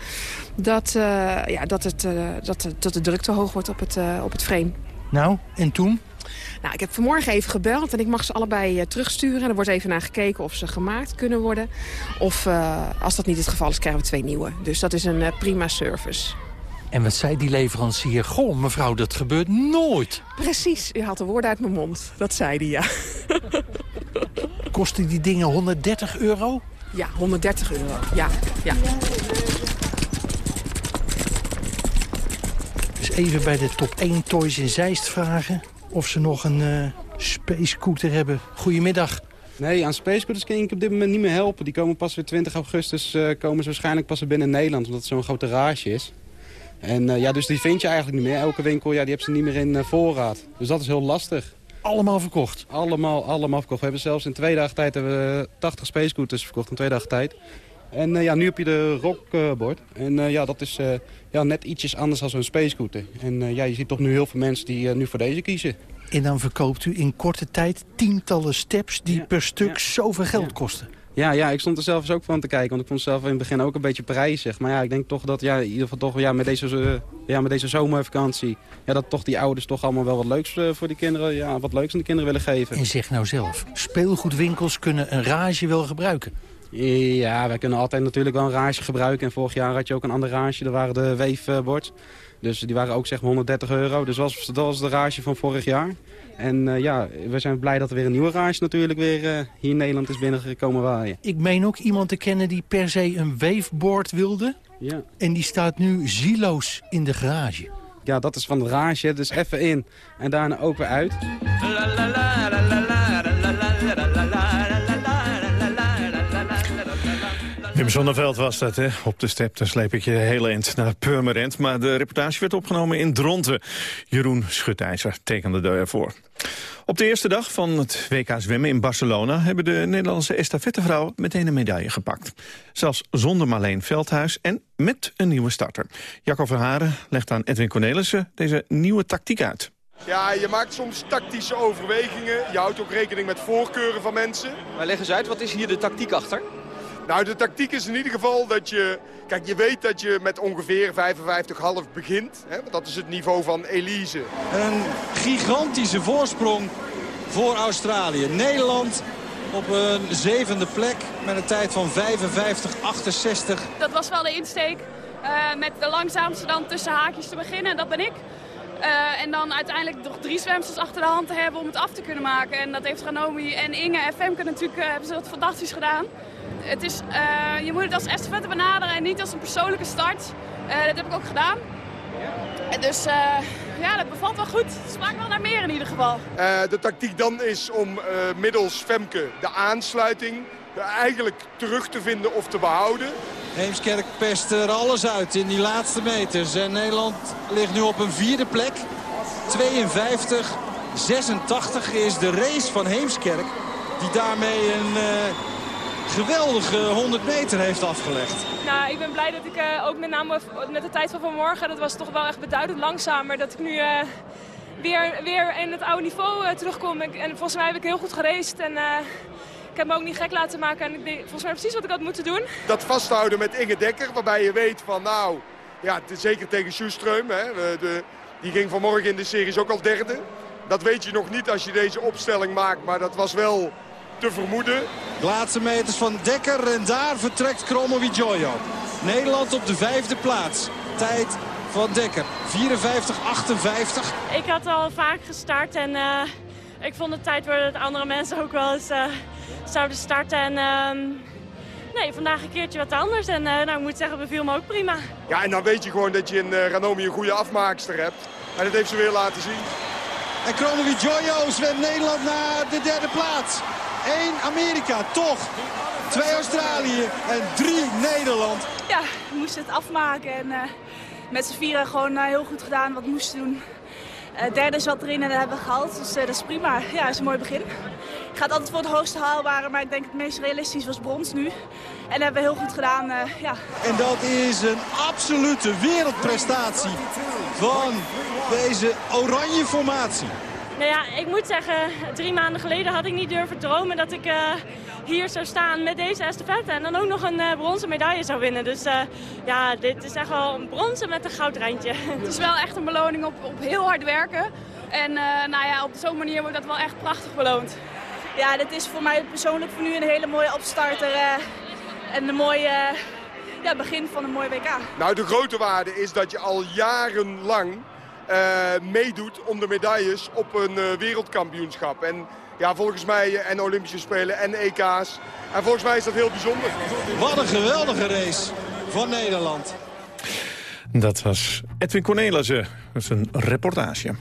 dat, eh, ja, dat, het, dat, de- dat de druk te hoog wordt op het, op het frame. Nou, en toen? Nou, ik heb vanmorgen even gebeld en ik mag ze allebei terugsturen. En er wordt even naar gekeken of ze gemaakt kunnen worden. Of als dat niet het geval is, krijgen we twee nieuwe. Dus dat is een prima service. En wat zei die leverancier? Goh, mevrouw, dat gebeurt nooit. Precies, u haalt de woorden uit mijn mond. Dat zei hij, ja. Kosten die dingen 130 euro? Ja, 130 euro. Ja, ja. Dus even bij de top 1 Toys in Zeist vragen... of ze nog een eh space scooter hebben. Goedemiddag. Nee, aan Space Scooters kan ik op dit moment niet meer helpen. Die komen pas weer 20 augustus eh, komen ze waarschijnlijk pas weer binnen Nederland. Omdat het zo'n grote garage is. En eh, ja, dus die vind je eigenlijk niet meer. Elke winkel ja, die heeft ze niet meer in eh, voorraad. Dus dat is heel lastig. Allemaal verkocht? Allemaal, allemaal verkocht. We hebben zelfs in twee dagen tijd hebben we 80 Space Scooters verkocht in twee dagen tijd. En eh, ja, nu heb je de rockbord. en ja, dat is ja, net ietsjes anders dan zo'n Space Scooter. En ja, je ziet toch nu heel veel mensen die nu voor deze kiezen. En dan verkoopt u in korte tijd tientallen steps... die per stuk zoveel geld kosten. Ja, ja, ik stond er zelf eens ook van te kijken. Want ik vond zelf in het begin ook een beetje prijzig. Maar ja, ik denk toch dat ja, in ieder geval toch, ja, met, deze, eh, ja, met deze zomervakantie... Ja, dat toch die ouders toch allemaal wel wat leuks eh, voor die kinderen... Ja, wat leuks aan de kinderen willen geven. En zeg nou zelf, speelgoedwinkels kunnen een rage wel gebruiken. Ja, wij kunnen altijd natuurlijk wel een rage gebruiken. En vorig jaar had je ook een ander rage. Dat waren de weefbord. Dus die waren ook zeg maar 130 euro. Dus dat was, dat was de rage van vorig jaar. En eh, ja, we zijn blij dat er weer een nieuwe rage natuurlijk weer eh, hier in Nederland is binnengekomen waaien. Ik meen ook iemand te kennen die per se een waveboard wilde. Ja. En die staat nu zieloos in de garage. Ja, dat is van de rage. Dus even in en daarna ook weer uit. Wim Zonneveld was dat, hè? Op de step, dan sleep ik je heel eind naar Purmerend. Maar de reportage werd opgenomen in Dronten. Jeroen Schutijzer tekende daarvoor. Op de eerste dag van het WK zwemmen in Barcelona... hebben de Nederlandse estafettevrouwen meteen een medaille gepakt. Zelfs zonder Marleen Veldhuis en met een nieuwe starter. Jacco Verharen legt aan Edwin Cornelissen deze nieuwe tactiek uit. Ja, je maakt soms tactische overwegingen. Je houdt ook rekening met voorkeuren van mensen. Maar leg eens uit, wat is hier de tactiek achter? Nou, de tactiek is in ieder geval dat je... Kijk, je weet dat je met ongeveer 55,5 begint. Hè? want Dat is het niveau van Elise. Een gigantische voorsprong voor Australië. Nederland op een zevende plek met een tijd van 55-68. Dat was wel de insteek. eh, met de langzaamste dan tussen haakjes te beginnen. En dat ben ik. Eh, en dan uiteindelijk nog drie zwemsters achter de hand te hebben om het af te kunnen maken. En dat heeft Ranomi en Inge en Femke natuurlijk eh, hebben ze dat fantastisch gedaan. Het is, eh, je moet het als estafette benaderen en niet als een persoonlijke start. Eh, dat heb ik ook gedaan. En dus eh, ja, dat bevalt wel goed. Het smaakt wel naar meer in ieder geval. Eh, de tactiek dan is om eh, middels Femke de aansluiting eigenlijk terug te vinden of te behouden. Heemskerk pest er alles uit in die laatste meters. En Nederland ligt nu op een vierde plek. 52, 86 is de race van Heemskerk. Die daarmee een uh, geweldige 100 meter heeft afgelegd. Nou, ik ben blij dat ik uh, ook met name met de tijd van vanmorgen... dat was toch wel echt beduidend langzamer. Dat ik nu uh, weer, weer in het oude niveau terugkom. En volgens mij heb ik heel goed gereced. En, ik heb me ook niet gek laten maken en ik deed volgens mij precies wat ik had moeten doen. Dat vasthouden met Inge Dekker, waarbij je weet van nou, ja, zeker tegen Schuström. Hè, de, die ging vanmorgen in de series ook al derde. Dat weet je nog niet als je deze opstelling maakt, maar dat was wel te vermoeden. De laatste meters van Dekker en daar vertrekt Kromo Jojo. Nederland op de vijfde plaats. Tijd van Dekker. 54-58. Ik had al vaak gestart en uh, ik vond het tijd worden dat andere mensen ook wel eens... Uh, zouden starten. En uh, nee, vandaag een keertje wat anders. En uh, nou, ik moet zeggen, beviel me ook prima. Ja, en dan weet je gewoon dat je in uh, Ranomi een goede afmaakster hebt. En dat heeft ze weer laten zien. En Kronowi Jojo zwemt Nederland naar de derde plaats. Eén Amerika, toch. Twee Australië en drie Nederland. Ja, we moesten het afmaken. En uh, met z'n vieren gewoon heel goed gedaan wat we moesten doen. Uh, derde zat erin en dat hebben we gehaald. Dus dat is prima. Ja, dat is een mooi begin. Ik ga het altijd voor het hoogste haalbare, maar ik denk het meest realistisch was brons nu. En dat hebben we heel goed gedaan, ja. En dat is een absolute wereldprestatie van deze oranje formatie. Nou ja, ik moet zeggen, drie maanden geleden had ik niet durven dromen dat ik uh, hier zou staan met deze estafette. En dan ook nog een uh, bronzen medaille zou winnen. Dus uh, ja, dit is echt wel een bronzen met een goudrijntje. Het is wel echt een beloning op, op heel hard werken. En nou ja, op zo'n manier wordt dat wel echt prachtig beloond. Ja, dit is voor mij persoonlijk voor nu een hele mooie opstarter. en een mooie ja, begin van een mooie WK. Nou, de grote waarde is dat je al jarenlang meedoet om de medailles op een uh, wereldkampioenschap. En ja, volgens mij uh, en Olympische Spelen en EK's. En volgens mij is dat heel bijzonder. Wat een geweldige race van Nederland. Dat was Edwin Cornelissen. Is een reportage.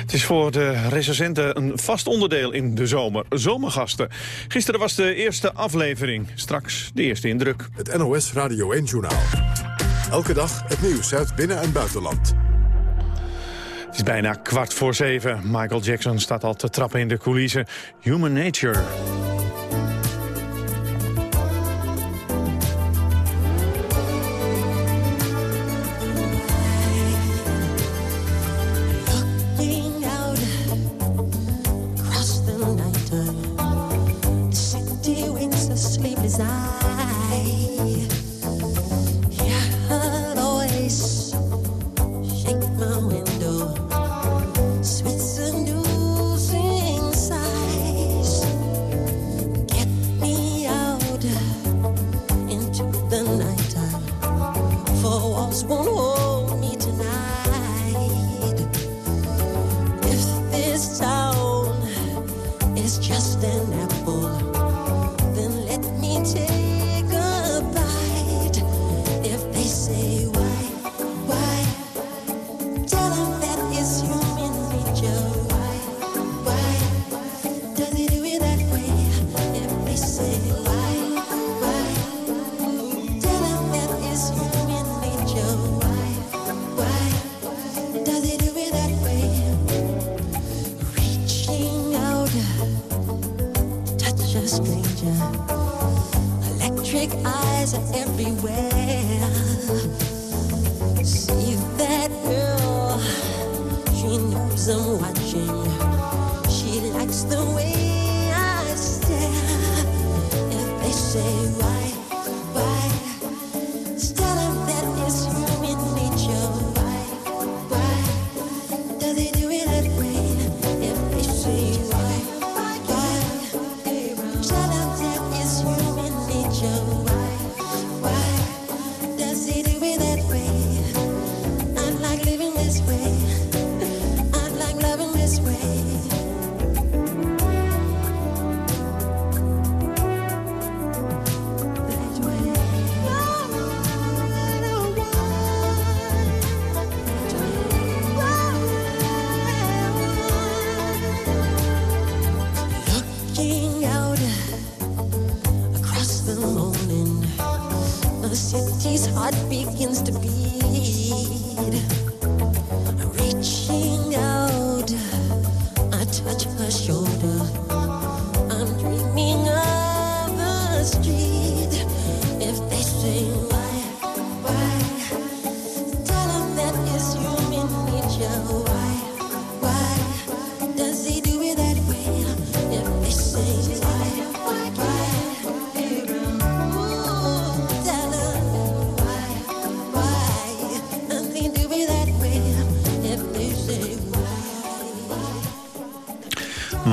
Het is voor de recensenten een vast onderdeel in de zomer. Zomergasten. Gisteren was de eerste aflevering. Straks de eerste indruk. Het NOS Radio 1 Journaal. Elke dag het nieuws uit binnen- en buitenland. Het is bijna kwart voor zeven. Michael Jackson staat al te trappen in de coulissen. Human Nature.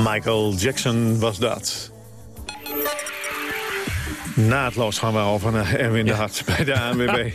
Michael Jackson was dat. Naadloos gaan we over naar Erwin de Hart bij de ANWB.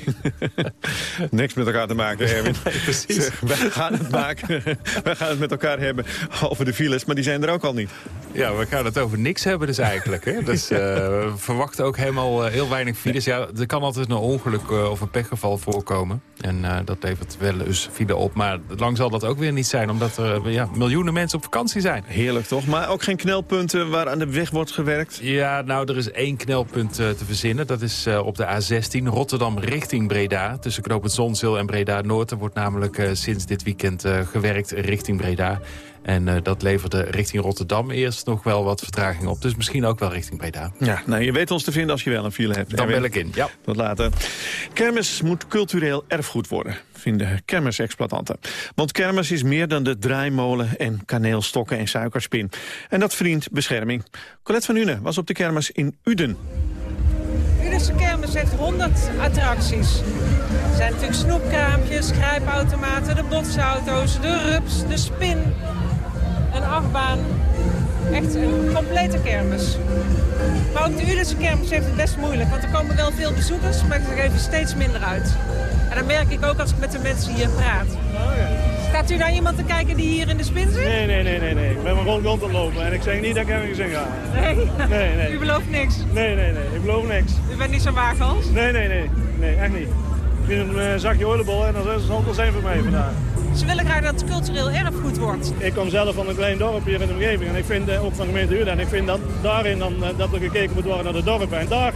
Niks met elkaar te maken, Erwin. precies. Zeg, wij gaan het maken. wij gaan het met elkaar hebben over de files, maar die zijn er ook al niet. Ja, we gaan het over niks hebben dus eigenlijk. Hè? Dus eh, we verwachten ook helemaal eh, heel weinig files. Ja, er kan altijd een ongeluk eh, of een pechgeval voorkomen. En eh, dat levert wel eens file op. Maar lang zal dat ook weer niet zijn, omdat er ja, miljoenen mensen op vakantie zijn. Heerlijk toch? Maar ook geen knelpunten waar aan de weg wordt gewerkt? Ja, nou, er is één knelpunt eh, te verzinnen. Dat is eh, op de A16, Rotterdam richting Breda. Tussen knooppunt Zonzeel en Breda-Noord. Er wordt namelijk eh, sinds dit weekend gewerkt richting Breda. En eh, dat leverde richting Rotterdam eerst nog wel wat vertraging op. Dus misschien ook wel richting Breda. Ja, nou, je weet ons te vinden als je wel een file hebt. Dan bel ik in, ja. Tot later. Kermis moet cultureel erfgoed worden, vinden kermisexploitanten. Want kermis is meer dan de draaimolen en kaneelstokken en suikerspin. En dat verdient bescherming. Colette van Une was op de kermis in Uden. Udense kermis heeft 100 attracties. Er zijn natuurlijk snoepkraampjes, grijpautomaten, de botsauto's, de rups, de spin, een achtbaan. Echt een complete kermis. Maar ook de Udense kermis heeft het best moeilijk, want er komen wel veel bezoekers, maar ze geven steeds minder uit. En dat merk ik ook als ik met de mensen hier praat. Staat u naar iemand te kijken die hier in de spin zit? Nee, nee, nee, nee, nee. Ik ben maar rond rond te lopen en ik zeg niet dat ik ergens in ga. Nee? Nee, nee. U belooft niks? Nee, nee, nee. Ik beloof niks. U bent niet zo waagels? Nee, nee, nee. Nee, echt niet. Ik vind een eh, zakje oliebol en dan zal het wel zijn voor mij vandaag. Ze willen graag dat het cultureel erfgoed wordt. Ik kom zelf van een klein dorp hier in de omgeving en ik vind eh, ook van gemeente Uden. En ik vind dat daarin dan, eh, dat er gekeken moet worden naar de dorpen. En daar,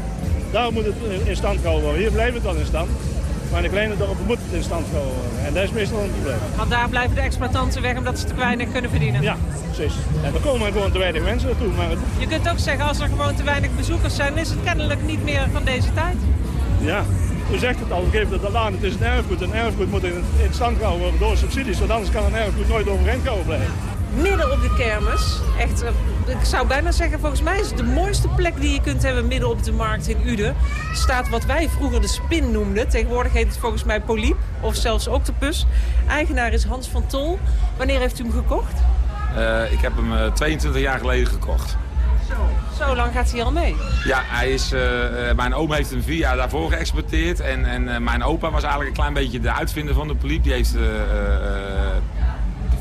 daar moet het in- stand gehouden worden. Hier blijft het wel in stand. Maar in de kleine dorpen moet het in stand gehouden worden. En dat is meestal een probleem. Want daar blijven de exploitanten weg omdat ze te weinig kunnen verdienen. Ja, precies. En er komen gewoon te weinig mensen naartoe. Maar het- Je kunt ook zeggen, als er gewoon te weinig bezoekers zijn, is het kennelijk niet meer van deze tijd. Ja, u zegt het al, u geeft het al aan, het is een erfgoed. Een erfgoed moet in, in stand gehouden worden door subsidies, want anders kan een erfgoed nooit overeind gehouden blijven. Midden op de kermis, echt, ik zou bijna zeggen, volgens mij is het de mooiste plek die je kunt hebben midden op de markt in Uden. Staat wat wij vroeger de spin noemden, tegenwoordig heet het volgens mij poliep of zelfs octopus. Eigenaar is Hans van Tol. Wanneer heeft u hem gekocht? Eh, ik heb hem eh, 22 jaar geleden gekocht. Zo lang gaat hij al mee. Ja, hij is, eh, eh, mijn oom heeft hem vier jaar daarvoor geëxporteerd. En, en eh, mijn opa was eigenlijk een klein beetje de uitvinder van de poliep. Die heeft eh, eh,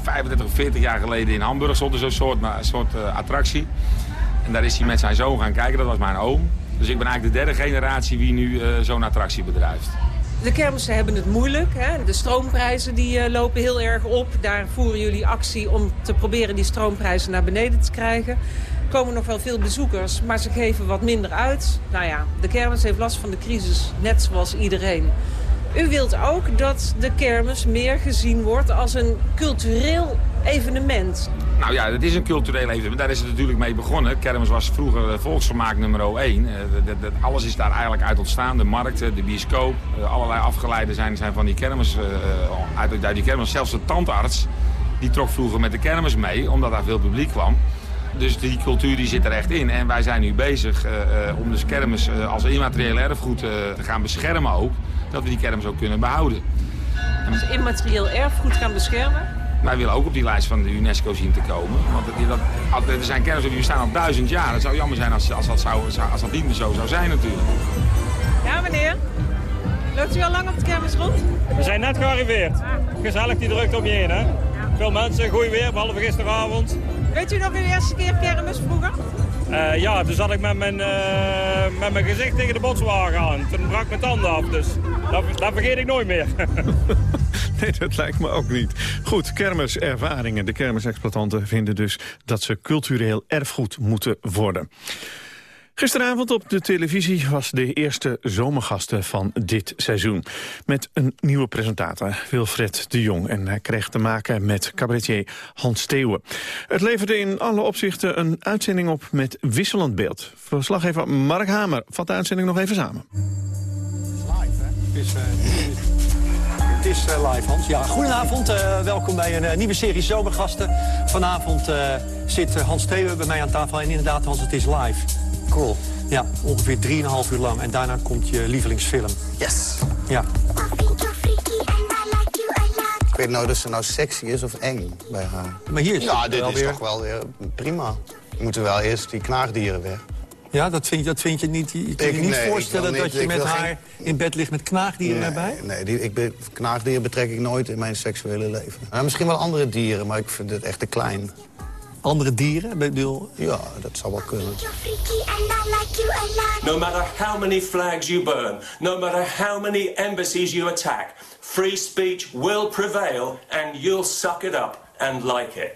35 of 40 jaar geleden in Hamburg stond er zo'n soort, maar- soort eh, attractie. En daar is hij met zijn zoon gaan kijken, dat was mijn oom. Dus ik ben eigenlijk de derde generatie wie nu eh, zo'n attractie bedrijft. De kermissen hebben het moeilijk. Hè? De stroomprijzen die, eh, lopen heel erg op. Daar voeren jullie actie om te proberen die stroomprijzen naar beneden te krijgen. Er komen nog wel veel bezoekers, maar ze geven wat minder uit. Nou ja, de kermis heeft last van de crisis, net zoals iedereen. U wilt ook dat de kermis meer gezien wordt als een cultureel evenement. Nou ja, het is een cultureel evenement. Daar is het natuurlijk mee begonnen. Kermis was vroeger eh, volksvermaak nummer 1. alles is daar eigenlijk uit ontstaan. De markt, eh, de bioscoop, eh, allerlei afgeleiden zijn, zijn van die kermis. eh, eh, uit, die kermis. Zelfs de tandarts, die trok vroeger met de kermis mee, omdat daar veel publiek kwam. Dus die cultuur die zit er echt in. En wij zijn nu bezig eh, eh, om dus kermis eh, als immaterieel erfgoed eh, te gaan beschermen ook. Dat we die kermis ook kunnen behouden. Dus immaterieel erfgoed gaan beschermen. Wij willen ook op die lijst van de UNESCO zien te komen. Want het- dat, er zijn kermissen die bestaan al duizend jaar. Het zou jammer zijn als, als, dat, zou, als dat niet meer zo zou zijn natuurlijk. Ja, meneer. Loopt u al lang op de kermis rond? We zijn net gearriveerd. Gezellig die drukte om je heen, hè? Veel mensen, goed weer, behalve gisteravond. Weet u nog uw eerste keer kermis vroeger? Eh, ja, toen zat ik met mijn, eh, met mijn gezicht tegen de botswagen aan. Toen brak mijn tanden af, dus dat, dat vergeet ik nooit meer. Nee, dat lijkt me ook niet. Goed, kermiservaringen. De kermisexploitanten vinden dus dat ze cultureel erfgoed moeten worden. Gisteravond op de televisie was de eerste zomergasten van dit seizoen. Met een nieuwe presentator, Wilfred de Jong. En hij kreeg te maken met cabaretier Hans Steeuwen. Het leverde in alle opzichten een uitzending op met wisselend beeld. Verslaggever Mark Hamer vat de uitzending nog even samen. Het is, eh, het is eh, live, Hans. Ja, goedenavond. eh, welkom bij een nieuwe serie Zomergasten. Vanavond zit Hans Theeuwen bij mij aan tafel. En inderdaad, Hans, het is live. Cool. Ja, ongeveer 3,5 uur lang. En daarna komt je lievelingsfilm. Yes. Ja. Ik weet nou of ze nou sexy is of eng bij haar. Maar hier is Ja, het dit wel is weer- toch wel weer prima. We moeten wel eerst die knaagdieren weg. Ja, dat vind je, dat vind je niet... Je kan je niet nee, voorstellen dat je met haar geen- in bed ligt met knaagdieren nee, erbij? Nee, die, ik ben, knaagdieren betrek ik nooit in mijn seksuele leven. Nou, misschien wel andere dieren, maar ik vind het echt te klein. Andere dieren? Ik bedoel... Ja, dat zou wel kunnen. No matter how many flags you burn, no matter how many embassies you attack, free speech will prevail and you'll suck it up and like it.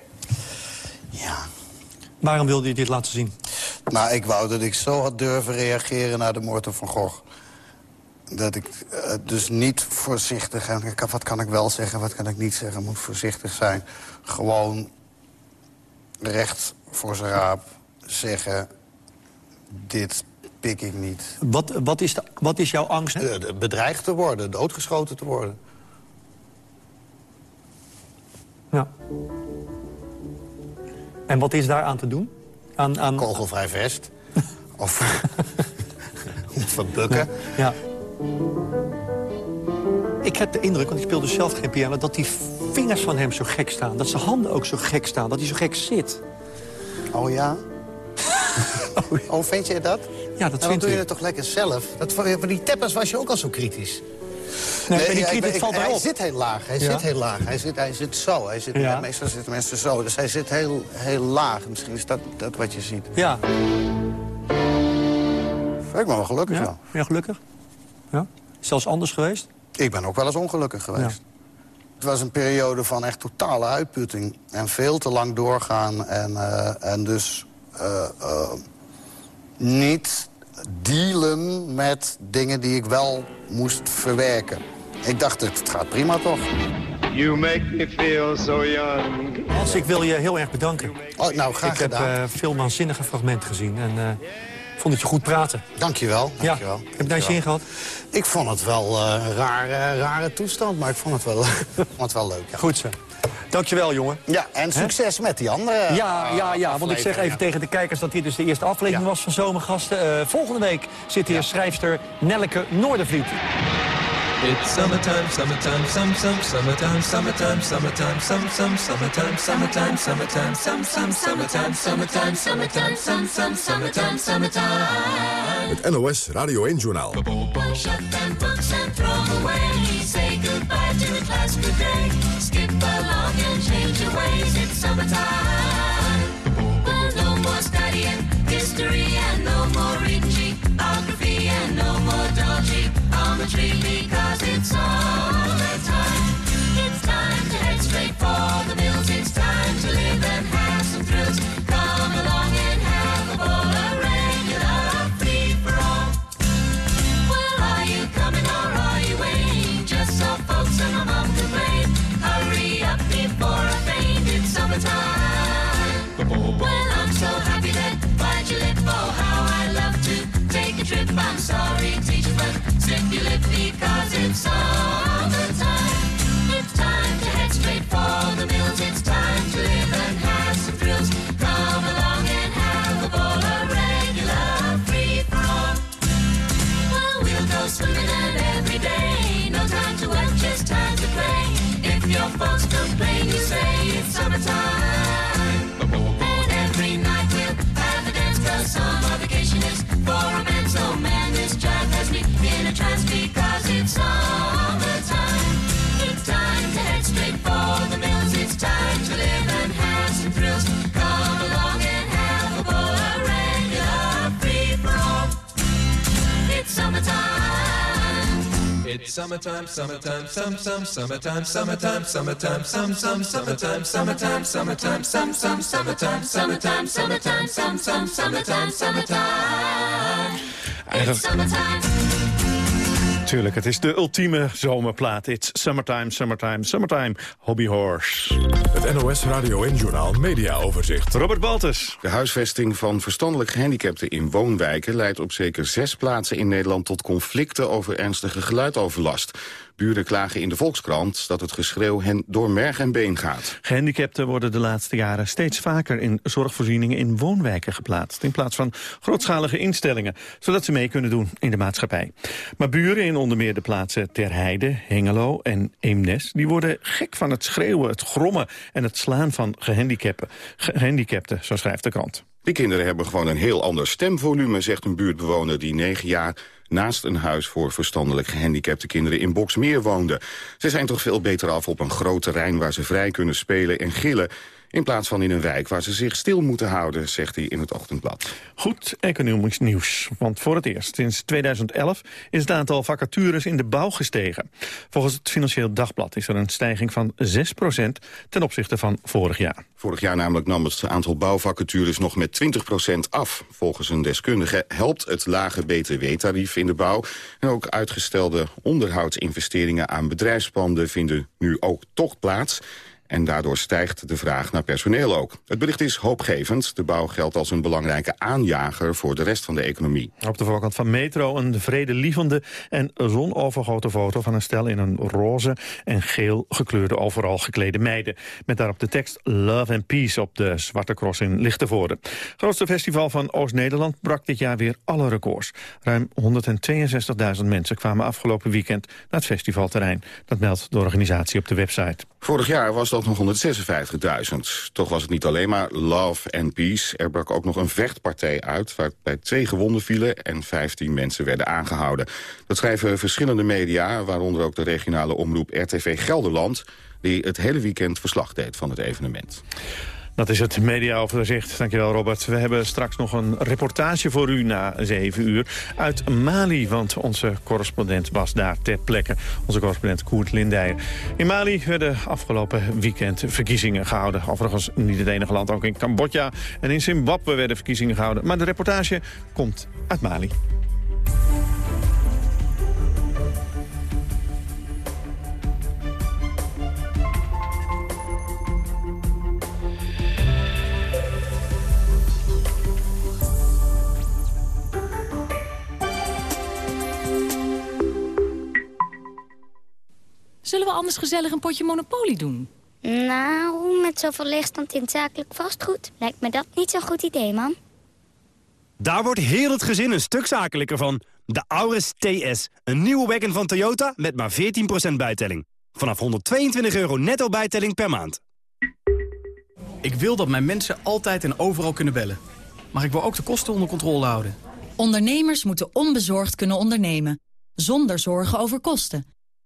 Waarom wilde je dit laten zien? Nou, ik wou dat ik zo had durven reageren naar de moord op Van Gogh. Dat ik eh, dus niet voorzichtig... En ik- wat kan ik wel zeggen, wat kan ik niet zeggen? Moet voorzichtig zijn. Gewoon recht voor zijn raap zeggen... dit pik ik niet. Wat, wat, is, de, wat is jouw angst? Eh, bedreigd te worden, doodgeschoten te worden. Ja. En wat is daar aan te doen? Aan, aan... Kogelvrij vest. of van bukken. Ja. Ik heb de indruk, want ik speel dus zelf geen piano... dat die vingers van hem zo gek staan. Dat zijn handen ook zo gek staan. Dat hij zo gek zit. Oh ja? oh, vind je dat? Ja, dat dan vind doe je ik. het toch lekker zelf? Dat, voor, voor die teppers was je ook al zo kritisch. Nee, maar die ja, kritiek ik ben- valt ik- Hij erop. zit heel laag. Hij Ja. zit heel laag. Hij zit, hij zit zo. Hij zit, Ja. Meestal zitten mensen zo. Dus hij zit heel, heel laag. Misschien is dat, dat wat je ziet. Ja. Ik ben wel gelukkig Ja? wel. Je gelukkig? Ja? Zelfs anders geweest? Ik ben ook wel eens ongelukkig geweest. Het was een periode van echt totale uitputting. En veel te lang doorgaan. En, eh, en dus eh, eh, niet dealen met dingen die ik wel moest verwerken. Ik dacht, het gaat prima toch? You make me feel so young. Hans, ik wil je heel erg bedanken. Oh, nou, graag ik heb gedaan. eh, veel waanzinnige fragmenten gezien. En eh, vond het je goed praten. Dankjewel. Ja. dankjewel. Heb je daar je zin gehad? Ik vond het wel eh, een rare, rare toestand, maar ik vond het wel, vond het wel leuk. Ja. Goed zo. Dankjewel, jongen. Ja, en succes met die andere Ja, ja, ja, want ik zeg even tegen de kijkers dat dit dus de eerste aflevering was van Zomergasten. Eh, volgende week zit hier schrijfster Nelleke Noordervliet. It's summertime, summertime, some, some, summertime, summertime, summertime, some, some, summertime, summertime, summertime, some, some, summertime, summertime, summertime, some, some, summertime, summertime. Het NOS Radio 1-journaal. Shut them books and throw away. Say goodbye to the class good day. Skip along and change your ways. It's summertime. Well, no more studying history geometry because it's summertime. It's time to head straight for the mills. It's time to live and have some thrills. Come along and have a ball, a regular free for all. Well, are you coming or are you waiting? Just so folks and my mom complain. Hurry up before I faint. It's summertime. Well, I'm so happy that bite your lip. Oh, how I love to take a trip. I'm sorry, Cause it's summertime. It's time to head straight for the mills. It's time to live and have some thrills. Come along and have a bowl of regular free for. Well, we'll go swimming and every day. No time to work, just time to play. If your folks complain, you say it's summertime. Summertime, some, some, summertime, summertime, summertime, some, some, summertime, summertime, summertime, some, some, summertime, summertime, summertime, some, some, summertime, summertime. It's summertime. Tuurlijk, het is de ultieme zomerplaat. It's summertime, summertime, summertime, hobby horse. Het NOS Radio en Journaal Media Overzicht. Robert Baltus. De huisvesting van verstandelijk gehandicapten in woonwijken... leidt op zeker zes plaatsen in Nederland tot conflicten over ernstige geluidoverlast. Buren klagen in de Volkskrant dat het geschreeuw hen door merg en been gaat. Gehandicapten worden de laatste jaren steeds vaker in zorgvoorzieningen in woonwijken geplaatst. In plaats van grootschalige instellingen, zodat ze mee kunnen doen in de maatschappij. Maar buren in onder meer de plaatsen Terheide, Hengelo en Eemnes... die worden gek van het schreeuwen, het grommen en het slaan van gehandicapten. Gehandicapten, zo schrijft de krant. Die kinderen hebben gewoon een heel ander stemvolume, zegt een buurtbewoner die negen jaar naast een huis voor verstandelijk gehandicapte kinderen in Boksmeer woonde. Ze zijn toch veel beter af op een groot terrein waar ze vrij kunnen spelen en gillen... in plaats van in een wijk waar ze zich stil moeten houden, zegt hij in het Ochtendblad. Goed economisch nieuws, want voor het eerst sinds 2011 is het aantal vacatures in de bouw gestegen. Volgens het Financieel Dagblad is er een stijging van 6% ten opzichte van vorig jaar. Vorig jaar namelijk nam het aantal bouwvacatures nog met 20% af. Volgens een deskundige helpt het lage btw-tarief in de bouw. En ook uitgestelde onderhoudsinvesteringen aan bedrijfspanden vinden nu ook toch plaats. En daardoor stijgt de vraag naar personeel ook. Het bericht is hoopgevend. De bouw geldt als een belangrijke aanjager voor de rest van de economie. Op de voorkant van Metro een vredelievende en zonovergoten foto van een stel in een roze en geel gekleurde overal geklede meiden. Met daarop de tekst Love and Peace op de Zwarte Cross in Lichtenvoorde. Grootste festival van Oost-Nederland brak dit jaar weer alle records. Ruim 162.000 mensen kwamen afgelopen weekend naar het festivalterrein. Dat meldt de organisatie op de website. Vorig jaar was dat nog 156.000. Toch was het niet alleen maar love and peace. Er brak ook nog een vechtpartij uit... waarbij twee gewonden vielen en 15 mensen werden aangehouden. Dat schrijven verschillende media, waaronder ook de regionale omroep RTV Gelderland... die het hele weekend verslag deed van het evenement. Dat is het mediaoverzicht. Dankjewel Robert. We hebben straks nog een reportage voor u na 7 uur uit Mali. Want onze correspondent was daar ter plekke. Onze correspondent Koert Lindijer. In Mali werden afgelopen weekend verkiezingen gehouden. Overigens niet het enige land. Ook in Cambodja en in Zimbabwe werden verkiezingen gehouden. Maar de reportage komt uit Mali. Zullen we anders gezellig een potje Monopoly doen? Nou, met zoveel leegstand in het zakelijk vastgoed... lijkt me dat niet zo'n goed idee, man. Daar wordt heel het gezin een stuk zakelijker van. De Auris TS, een nieuwe wagon van Toyota met maar 14% bijtelling. Vanaf 122 euro netto bijtelling per maand. Ik wil dat mijn mensen altijd en overal kunnen bellen. Maar ik wil ook de kosten onder controle houden. Ondernemers moeten onbezorgd kunnen ondernemen. Zonder zorgen over kosten.